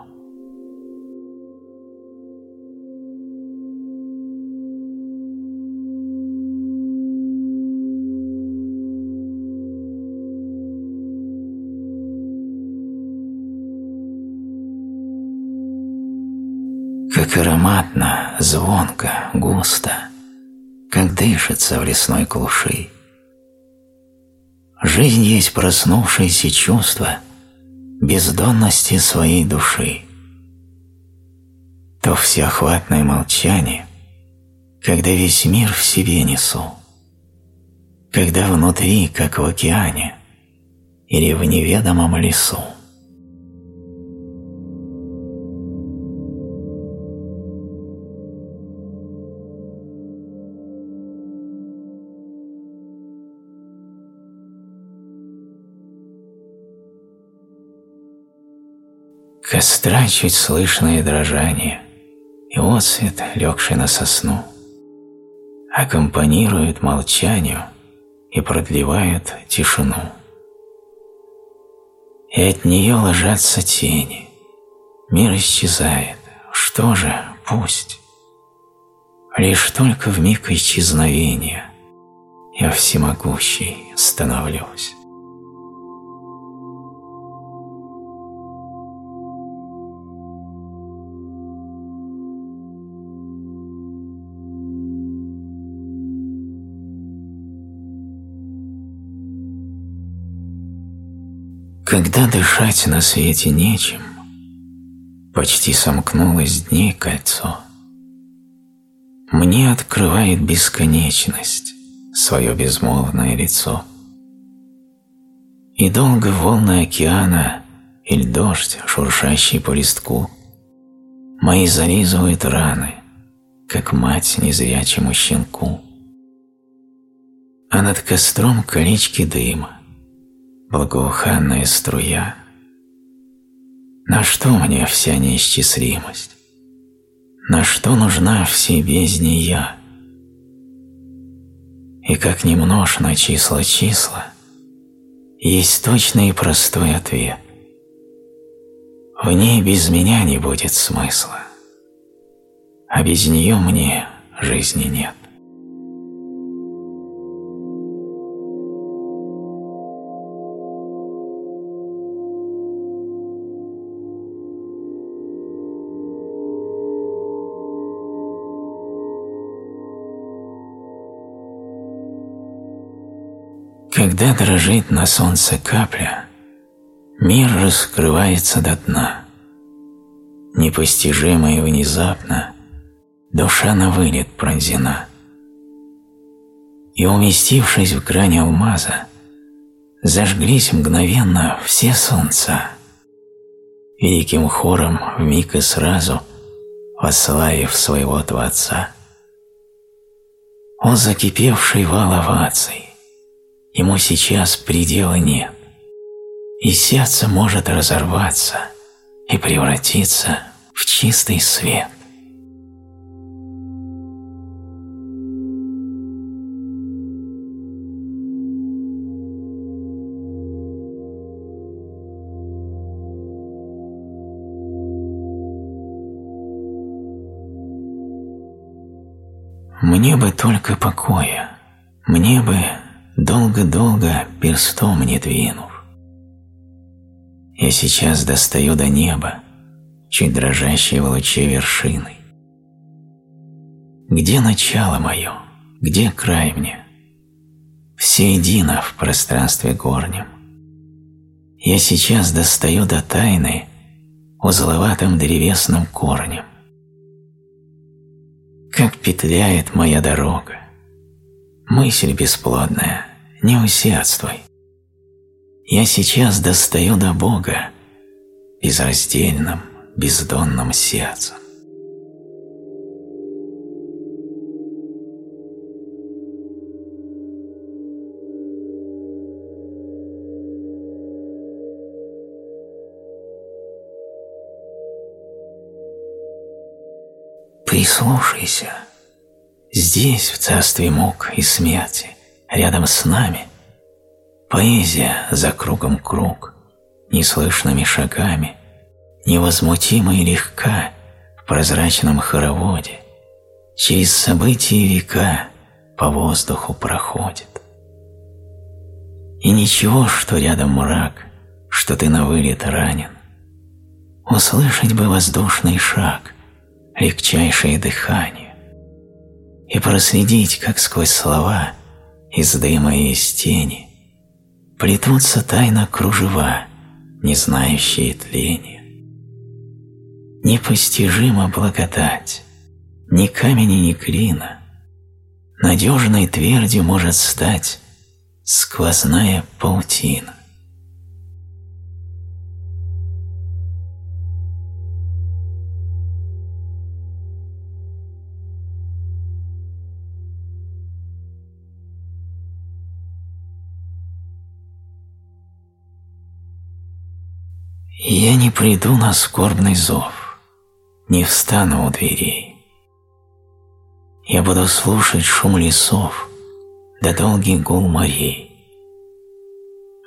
Как ароматно, звонко, густо, как дышится в лесной глуши. Жизнь есть проснувшееся чувство бездонности своей души. То всеохватное молчание, когда весь мир в себе несу, когда внутри, как в океане, или в неведомом лесу. Костра чуть слышное дрожание и отсвет, легший на сосну, аккомпанируют молчанию и продлевают тишину. И от нее ложатся тени, мир исчезает, что же, пусть. Лишь только в миг исчезновения я всемогущий становлюсь. Когда дышать на свете нечем, Почти сомкнулось дней кольцо. Мне открывает бесконечность Свое безмолвное лицо. И долго волны океана Или дождь, шуршащий по листку, Мои зализывают раны, Как мать незрячему щенку. А над костром колечки дыма, благоуханная струя. На что мне вся неисчислимость? На что нужна все бездни я? И как не множь на числа числа, есть точный и простой ответ. В ней без меня не будет смысла, а без нее мне жизни нет. Когда дрожит на солнце капля, мир раскрывается до дна. Непостижимо и внезапно душа на вылет пронзена. И, уместившись в грани алмаза, зажглись мгновенно все солнца, великим хором вмиг и сразу вославив своего Творца. Он закипевший вал оваций, ему сейчас предела нет, и сердце может разорваться и превратиться в чистый свет. Мне бы только покоя, мне бы долго-долго перстом не двинув. Я сейчас достаю до неба, чуть дрожащей в луче вершины. Где начало мое, где край мне? Все едино в пространстве горнем. Я сейчас достаю до тайны узловатым древесным корнем. Как петляет моя дорога, мысль бесплодная, не усердствуй. Я сейчас достаю до Бога безраздельным, бездонным сердцем. Прислушайся. Здесь, в царстве мук и смерти, рядом с нами. Поэзия за кругом круг, неслышными шагами, невозмутима и легка в прозрачном хороводе, через события века по воздуху проходит. И ничего, что рядом мрак, что ты на вылет ранен. Услышать бы воздушный шаг, легчайшее дыхание, и проследить, как сквозь слова из дыма и из тени плетутся тайно кружева, не знающие тления. Непостижима благодать, ни камени, ни клина, надежной твердью может стать сквозная паутина. Приду на скорбный зов, не встану у дверей. Я буду слушать шум лесов, да долгий гул морей.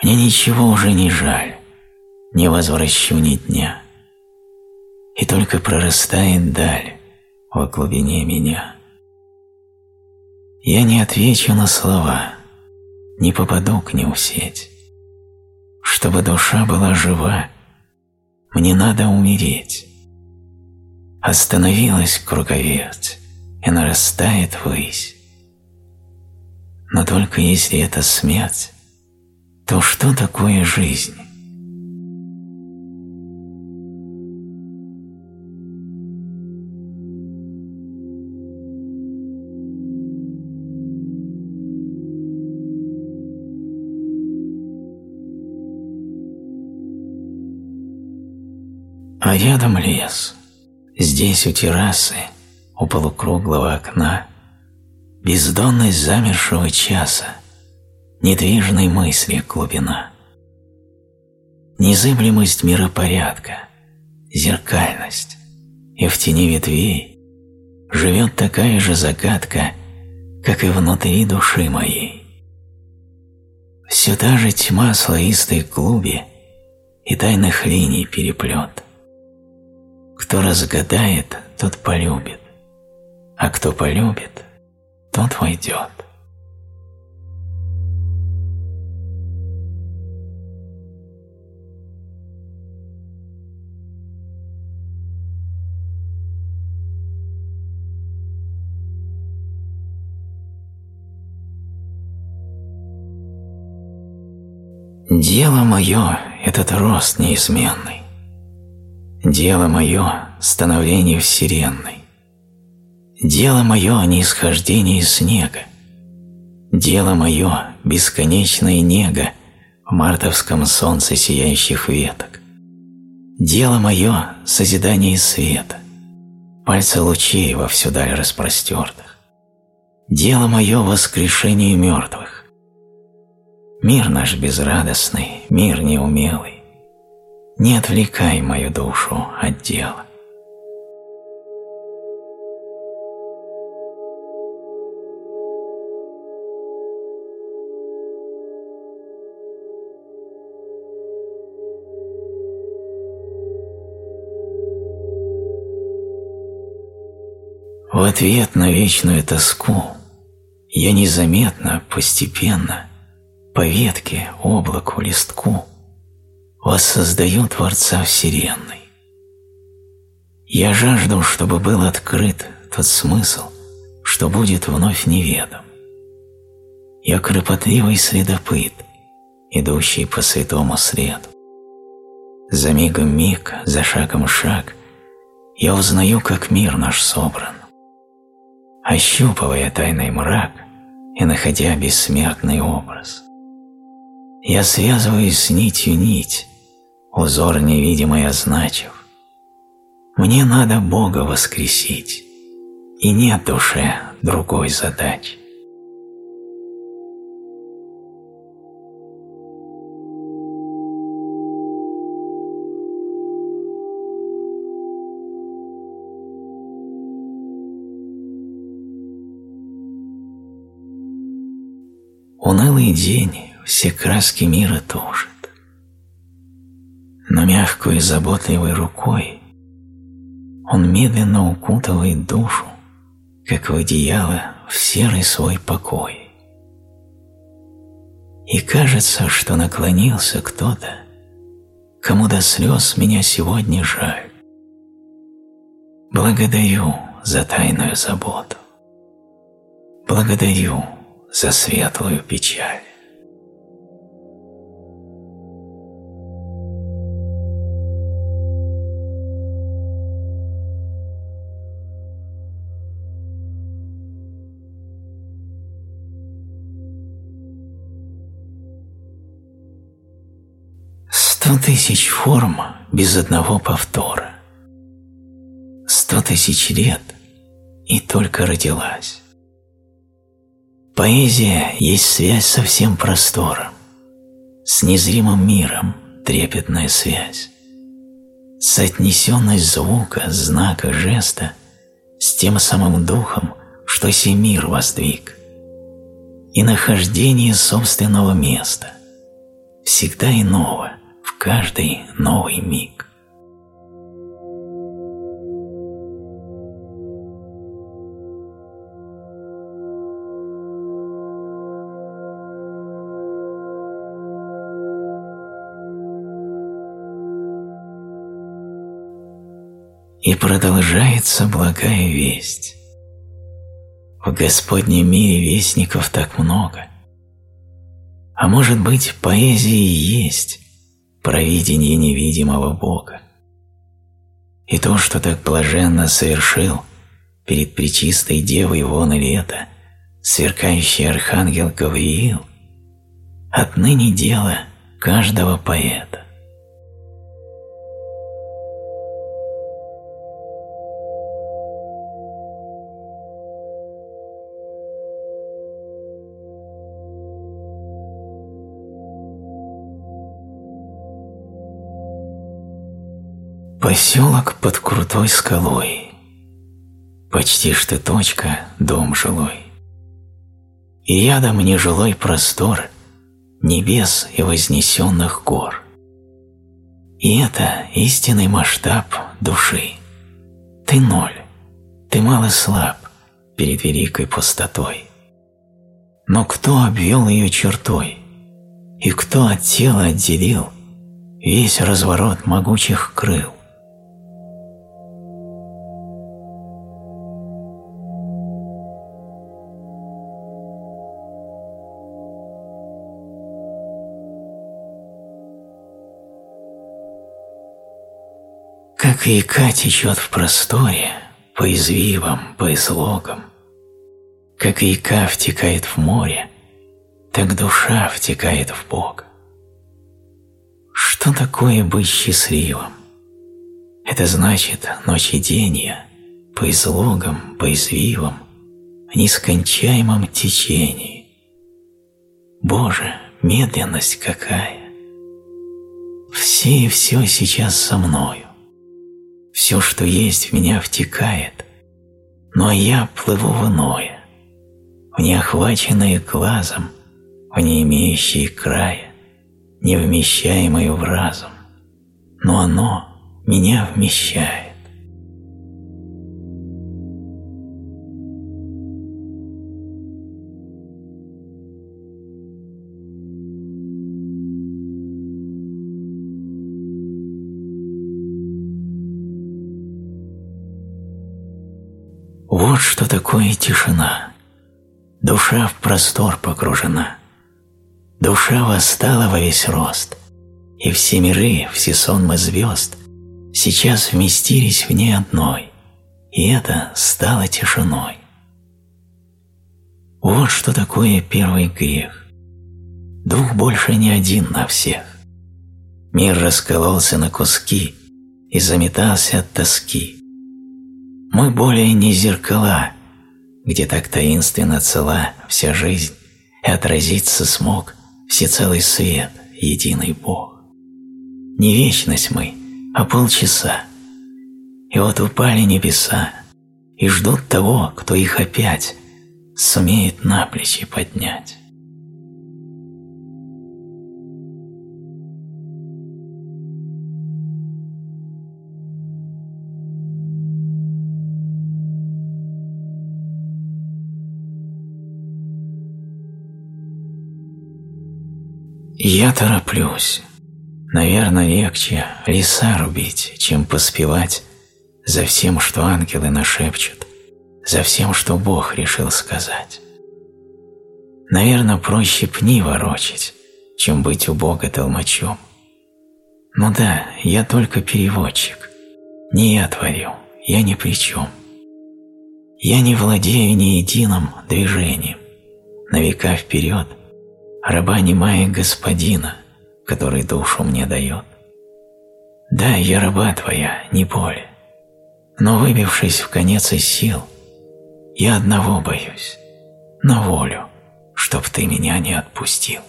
Мне ничего уже не жаль, не возвращу ни дня. И только прорастает даль во глубине меня. Я не отвечу на слова, не попаду к ним в сеть. Чтобы душа была жива, мне надо умереть. Остановилась круговерть и нарастает ввысь. Но только если это смерть, то что такое жизнь? Рядом лес. Здесь у террасы, у полукруглого окна, бездонность замершего часа, недвижной мысли глубина. Незыблемость миропорядка, зеркальность, и в тени ветвей живет такая же загадка, как и внутри души моей. Та же тьма слоистой клубе и тайных линий переплет. Кто разгадает, тот полюбит, а кто полюбит, тот войдет. Дело мое – этот рост неизменный. Дело мое – становление вселенной. Дело мое – нисхождение снега. Дело мое – бесконечная нега в мартовском солнце сияющих веток. Дело мое – созидание света, пальцы лучей во всю даль распростертых. Дело мое – воскрешение мертвых. Мир наш безрадостный, мир неумелый, не отвлекай мою душу от дела. В ответ на вечную тоску я незаметно, постепенно, по ветке, облаку, листку воссоздаю Творца Вселенной. Я жажду, чтобы был открыт тот смысл, что будет вновь неведом. Я кропотливый следопыт, идущий по святому следу. За мигом миг, за шагом шаг, я узнаю, как мир наш собран. Ощупывая тайный мрак и находя бессмертный образ. Я связываюсь с нитью нить, узор невидимый означив. Мне надо Бога воскресить, и нет душе другой задачи. Унылый день все краски мира тушит но мягкой заботливой рукой он медленно укутывает душу, как в одеяло, в серый свой покой. И кажется, что наклонился кто-то, кому до слез меня сегодня жаль. Благодарю за тайную заботу. благодарю за светлую печаль. Сто тысяч форм без одного повтора. Сто тысяч лет и только родилась. Поэзия есть связь со всем простором, с незримым миром трепетная связь. Соотнесенность звука, знака, жеста с тем самым духом, что сей мир воздвиг. И нахождение собственного места, всегда иного – каждый новый миг. И продолжается благая весть. В Господнем мире вестников так много. А может быть, поэзия и есть провидение невидимого Бога. И то, что так блаженно совершил перед Пречистой Девой вон и лето, сверкающий архангел Гавриил, отныне дело каждого поэта. Поселок под крутой скалой, Почти что точка, дом жилой. И рядом нежилой простор Небес и вознесенных гор. И это истинный масштаб души. Ты ноль, ты мало слаб перед великой пустотой. Но кто обвел ее чертой, и кто от тела отделил весь разворот могучих крыл? Как река течет в просторе, по извивам, по излогам, как река втекает в море, так душа втекает в Бога. Что такое быть счастливым? Это значит ночь и по излогам, по извивам, в нескончаемом течении. Боже, медленность какая! Все и все сейчас со мною. Все, что есть в меня, втекает, но я плыву в иное, в неохваченное глазом, в не имеющие края, не вмещаемое в разум, но оно меня вмещает. Вот что такое тишина. Душа в простор погружена. Душа восстала во весь рост, и все миры, все сонмы звезд сейчас вместились в ней одной, и это стало тишиной. Вот что такое первый грех. Дух больше не один на всех. Мир раскололся на куски и заметался от тоски. Мы более не зеркала, где так таинственно цела вся жизнь, и отразиться смог всецелый свет, единый Бог. Не вечность мы, а полчаса. И вот упали небеса, и ждут того, кто их опять сумеет на плечи поднять. Я тороплюсь. Наверное, легче леса рубить, чем поспевать за всем, что ангелы нашепчут, за всем, что Бог решил сказать. Наверное, проще пни ворочать, чем быть у Бога толмачом. Ну да, я только переводчик. Не я творю, я ни при чем. Я не владею ни единым движением. На века вперед, раба немая господина, который душу мне дает. Да, я раба твоя, не более. Но выбившись в конец из сил, я одного боюсь, на волю, чтоб ты меня не отпустил.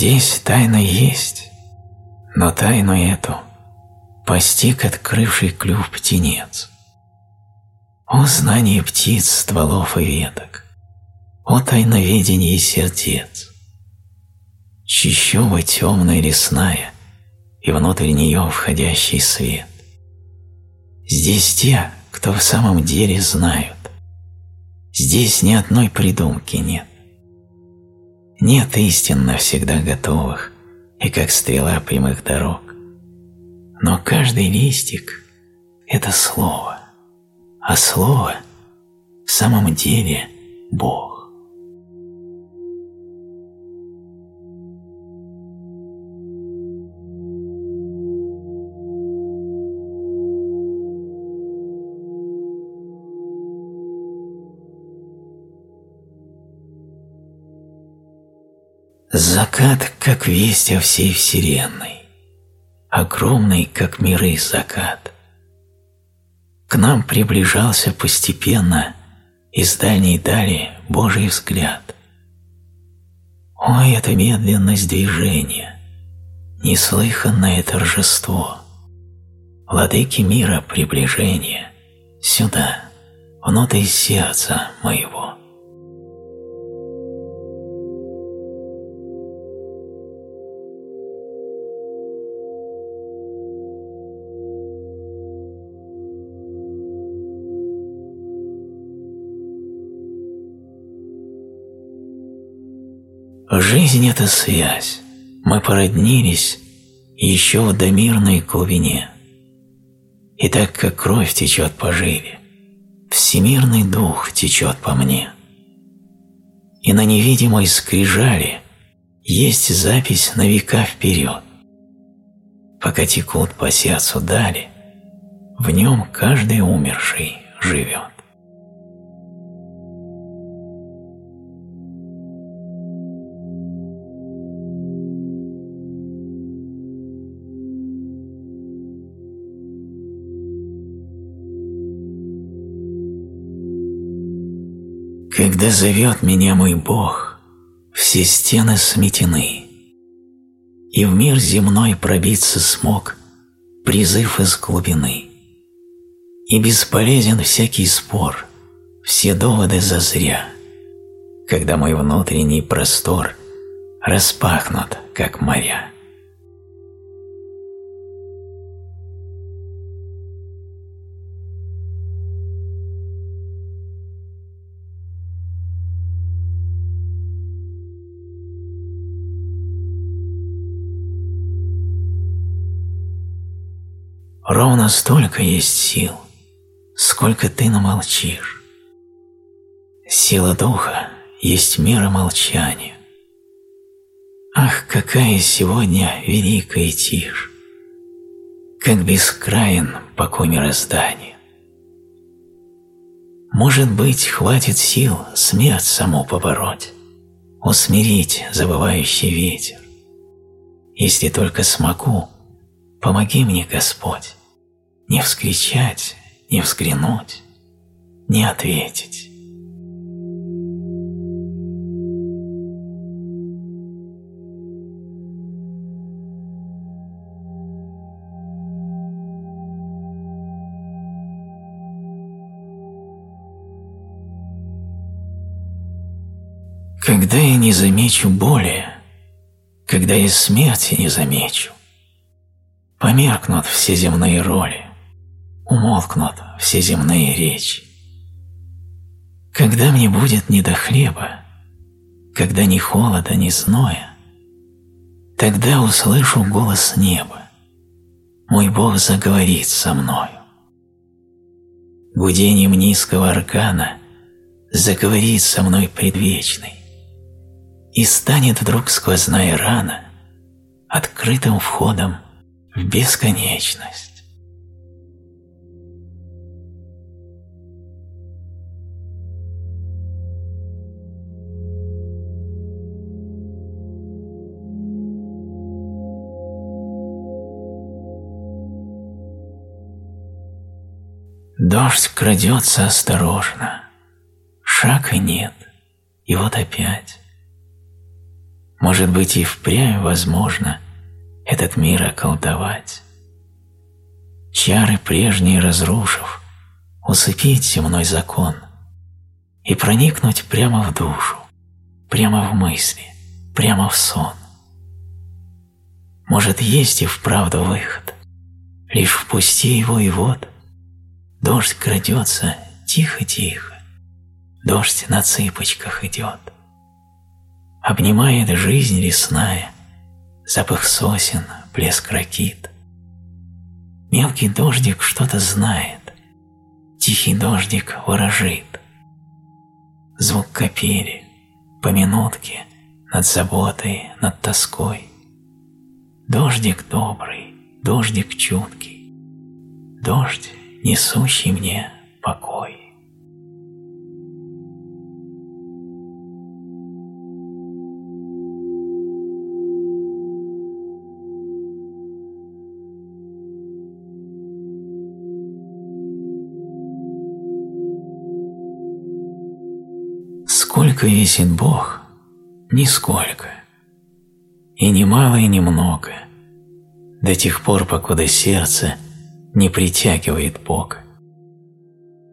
Здесь тайна есть, но тайну эту постиг открывший клюв птенец. О знание птиц, стволов и веток, о тайноведение сердец. Чищоба темная лесная и внутрь нее входящий свет. Здесь те, кто в самом деле знают. Здесь ни одной придумки нет. Нет истин навсегда готовых и как стрела прямых дорог. Но каждый листик – это слово, а слово в самом деле Бог. Закат, как весть о всей вселенной, огромный, как миры закат. К нам приближался постепенно из дальней дали Божий взгляд. Ой, это медленность движения, неслыханное торжество, владыки мира приближения, сюда, внутрь сердца моего. Жизнь – это связь. Мы породнились еще в домирной глубине. И так как кровь течет по жиле, всемирный дух течет по мне. И на невидимой скрижали есть запись на века вперед. Пока текут по сердцу дали, в нем каждый умерший живет. Когда зовет меня мой Бог, все стены сметены, и в мир земной пробиться смог призыв из глубины. И бесполезен всякий спор, все доводы зазря, когда мой внутренний простор распахнут, как моря. Ровно столько есть сил, сколько ты намолчишь. Сила духа есть мера молчания. Ах, какая сегодня великая тишь! Как бескраен покой мироздания! Может быть, хватит сил смерть саму побороть, усмирить забывающий ветер. Если только смогу, помоги мне, Господь не вскричать, не взглянуть, не ответить. Когда я не замечу боли, когда я смерти не замечу, померкнут все земные роли, умолкнут все земные речи. Когда мне будет не до хлеба, когда ни холода, ни зноя, тогда услышу голос неба, мой Бог заговорит со мною. Гудением низкого аркана заговорит со мной предвечный, и станет вдруг сквозная рана открытым входом в бесконечность. Дождь крадется осторожно, шага нет, и вот опять. Может быть и впрямь возможно этот мир околдовать. Чары прежние разрушив, усыпить земной закон и проникнуть прямо в душу, прямо в мысли, прямо в сон. Может, есть и вправду выход, лишь впусти его и вот – Дождь крадется тихо-тихо, дождь на цыпочках идет. Обнимает жизнь лесная, запах сосен, плеск ракит. Мелкий дождик что-то знает, тихий дождик ворожит. Звук капели, поминутки над заботой, над тоской. Дождик добрый, дождик чуткий, дождь несущий мне покой. Сколько весен Бог? Нисколько. И ни мало, и ни много. До тех пор, покуда сердце – не притягивает Бога.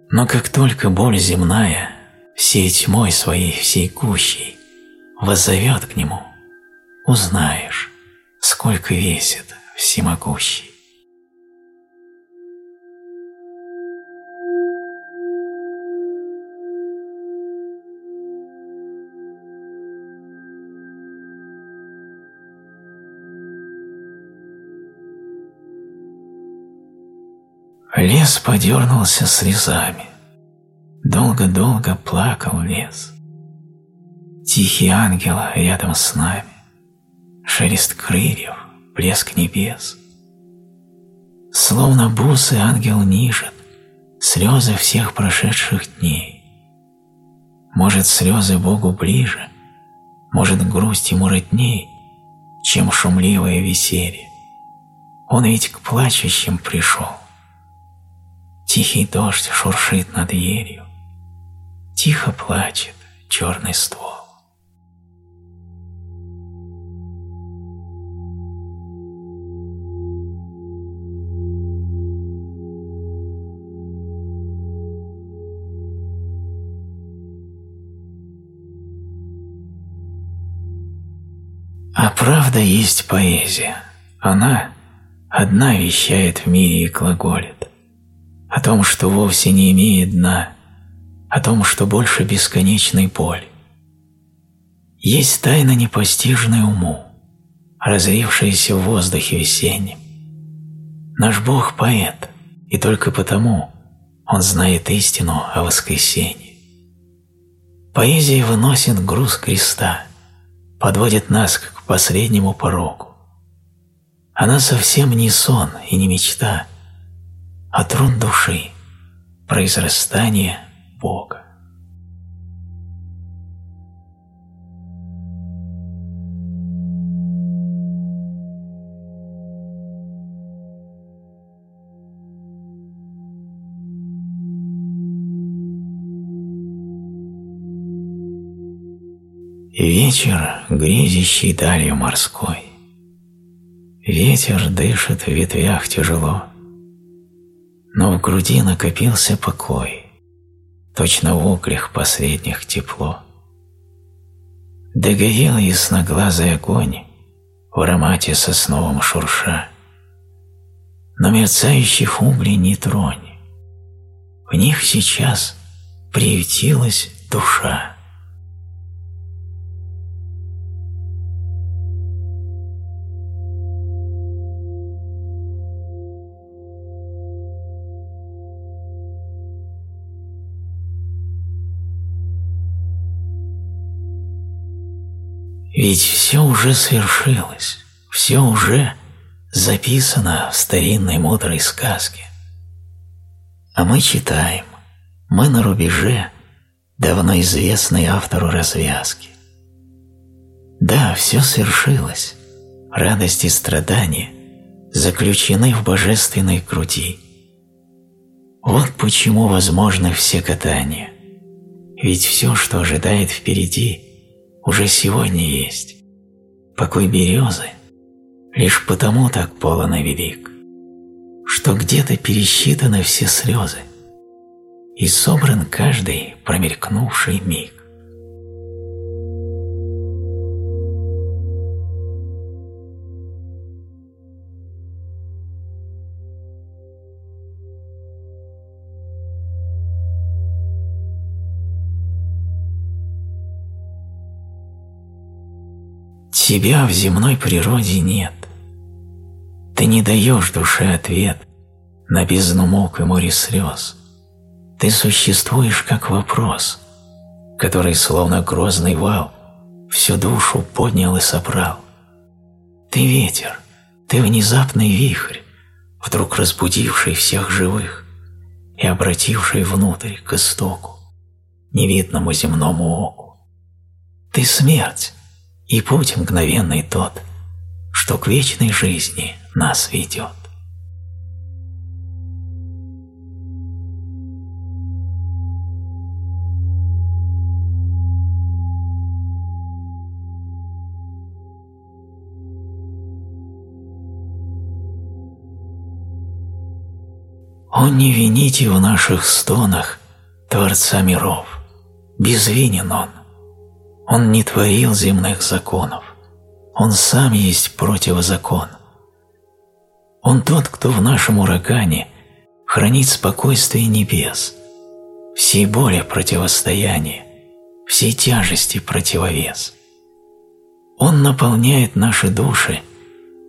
Но как только боль земная, всей тьмой своей, всей гущей, воззовет к Нему, узнаешь, сколько весит всемогущий. Лес подернулся слезами. Долго-долго плакал лес. Тихий ангел рядом с нами. Шелест крыльев, блеск небес. Словно бусы ангел нижет слезы всех прошедших дней. Может, слезы Богу ближе, может, грусть ему родней, чем шумливое веселье. Он ведь к плачущим пришел. Тихий дождь шуршит над елью, Тихо плачет черный ствол. А правда есть поэзия. Она одна вещает в мире и глаголит о том, что вовсе не имеет дна, о том, что больше бесконечной боль. Есть тайна непостижная уму, разлившаяся в воздухе весеннем. Наш Бог – поэт, и только потому Он знает истину о воскресенье. Поэзия выносит груз креста, подводит нас к последнему порогу. Она совсем не сон и не мечта – а души, произрастание Бога. Вечер, грезящий далью морской. Ветер дышит в ветвях тяжело но в груди накопился покой, точно в углях последних тепло. Догорел ясноглазый огонь в аромате сосновом шурша, но мерцающих углей не тронь, в них сейчас приютилась душа. Ведь все уже свершилось, все уже записано в старинной мудрой сказке. А мы читаем, мы на рубеже давно известной автору развязки. Да, все свершилось, радость и страдания заключены в божественной груди. Вот почему возможны все катания, ведь все, что ожидает впереди, уже сегодня есть. Покой березы лишь потому так полон и велик, что где-то пересчитаны все слезы и собран каждый промелькнувший миг. Тебя в земной природе нет. Ты не даешь душе ответ на бездну мук и море слез. Ты существуешь как вопрос, который, словно грозный вал, всю душу поднял и собрал. Ты ветер, ты внезапный вихрь, вдруг разбудивший всех живых и обративший внутрь к истоку, невидному земному оку. Ты смерть, и путь мгновенный тот, что к вечной жизни нас ведет. О, не вините в наших стонах Творца миров, безвинен Он. Он не творил земных законов. Он сам есть противозакон. Он тот, кто в нашем урагане хранит спокойствие небес, всей боли противостояние, всей тяжести противовес. Он наполняет наши души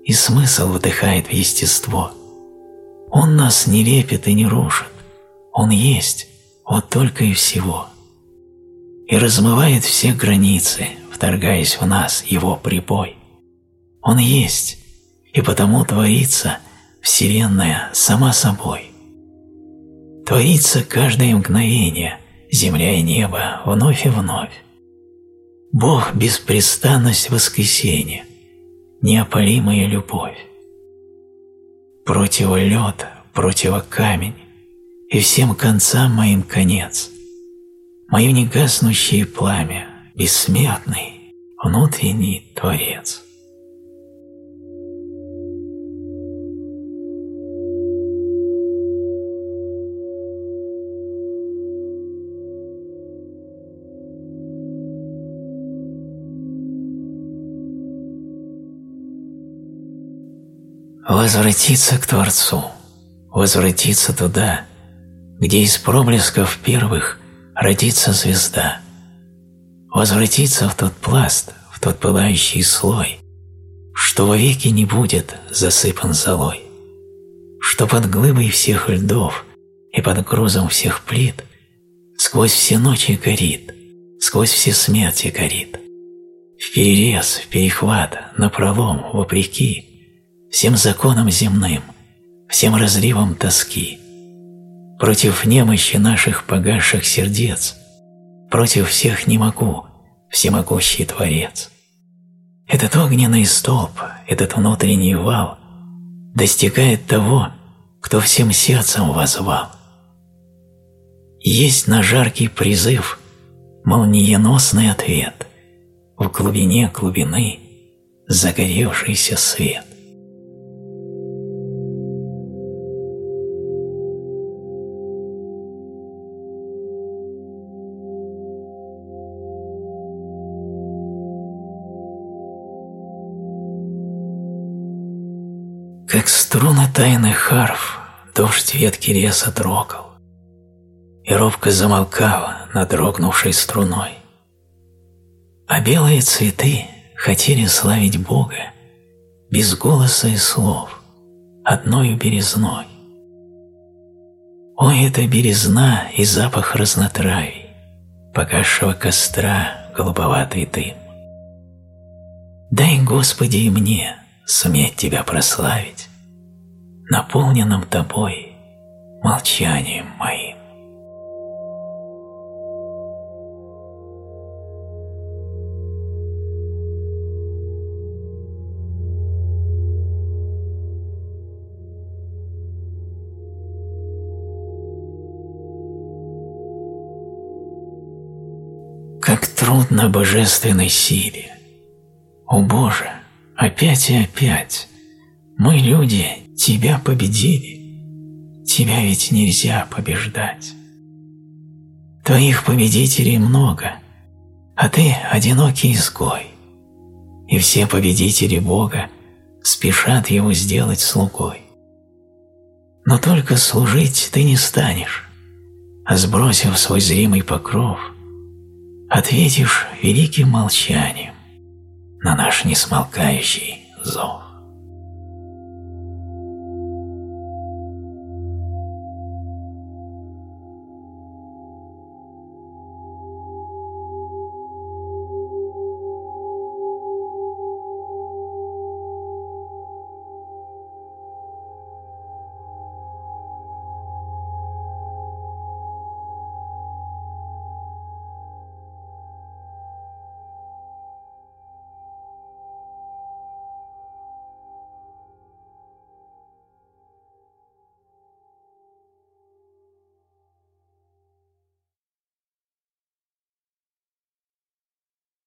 и смысл вдыхает в естество. Он нас не лепит и не рушит. Он есть, вот только и всего и размывает все границы, вторгаясь в нас его прибой. Он есть, и потому творится Вселенная сама собой. Творится каждое мгновение, земля и небо вновь и вновь. Бог – беспрестанность воскресения, неопалимая любовь. Противо лед, противо камень, и всем концам моим конец – мое негаснущее пламя, бессмертный, внутренний Творец. Возвратиться к Творцу, возвратиться туда, где из проблесков первых родится звезда, возвратиться в тот пласт, в тот пылающий слой, что вовеки не будет засыпан золой, что под глыбой всех льдов и под грузом всех плит сквозь все ночи горит, сквозь все смерти горит. В перерез, в перехват, напролом, вопреки всем законам земным, всем разливам тоски – против немощи наших погасших сердец, против всех не могу, всемогущий Творец. Этот огненный столб, этот внутренний вал достигает того, кто всем сердцем возвал. Есть на жаркий призыв молниеносный ответ, в глубине глубины загоревшийся свет. Струны тайных харф дождь ветки леса трогал, и робко замолкала над дрогнувшей струной. А белые цветы хотели славить Бога без голоса и слов, одною березной. Ой, это березна и запах разнотравий, погасшего костра голубоватый дым. Дай, Господи, и мне суметь Тебя прославить, наполненным Тобой молчанием моим. Как трудно божественной силе. О Боже, опять и опять мы, люди, Тебя победили. Тебя ведь нельзя побеждать. Твоих победителей много, а ты одинокий изгой. И все победители Бога спешат Его сделать слугой. Но только служить ты не станешь, а сбросив свой зримый покров – ответишь великим молчанием на наш несмолкающий зов.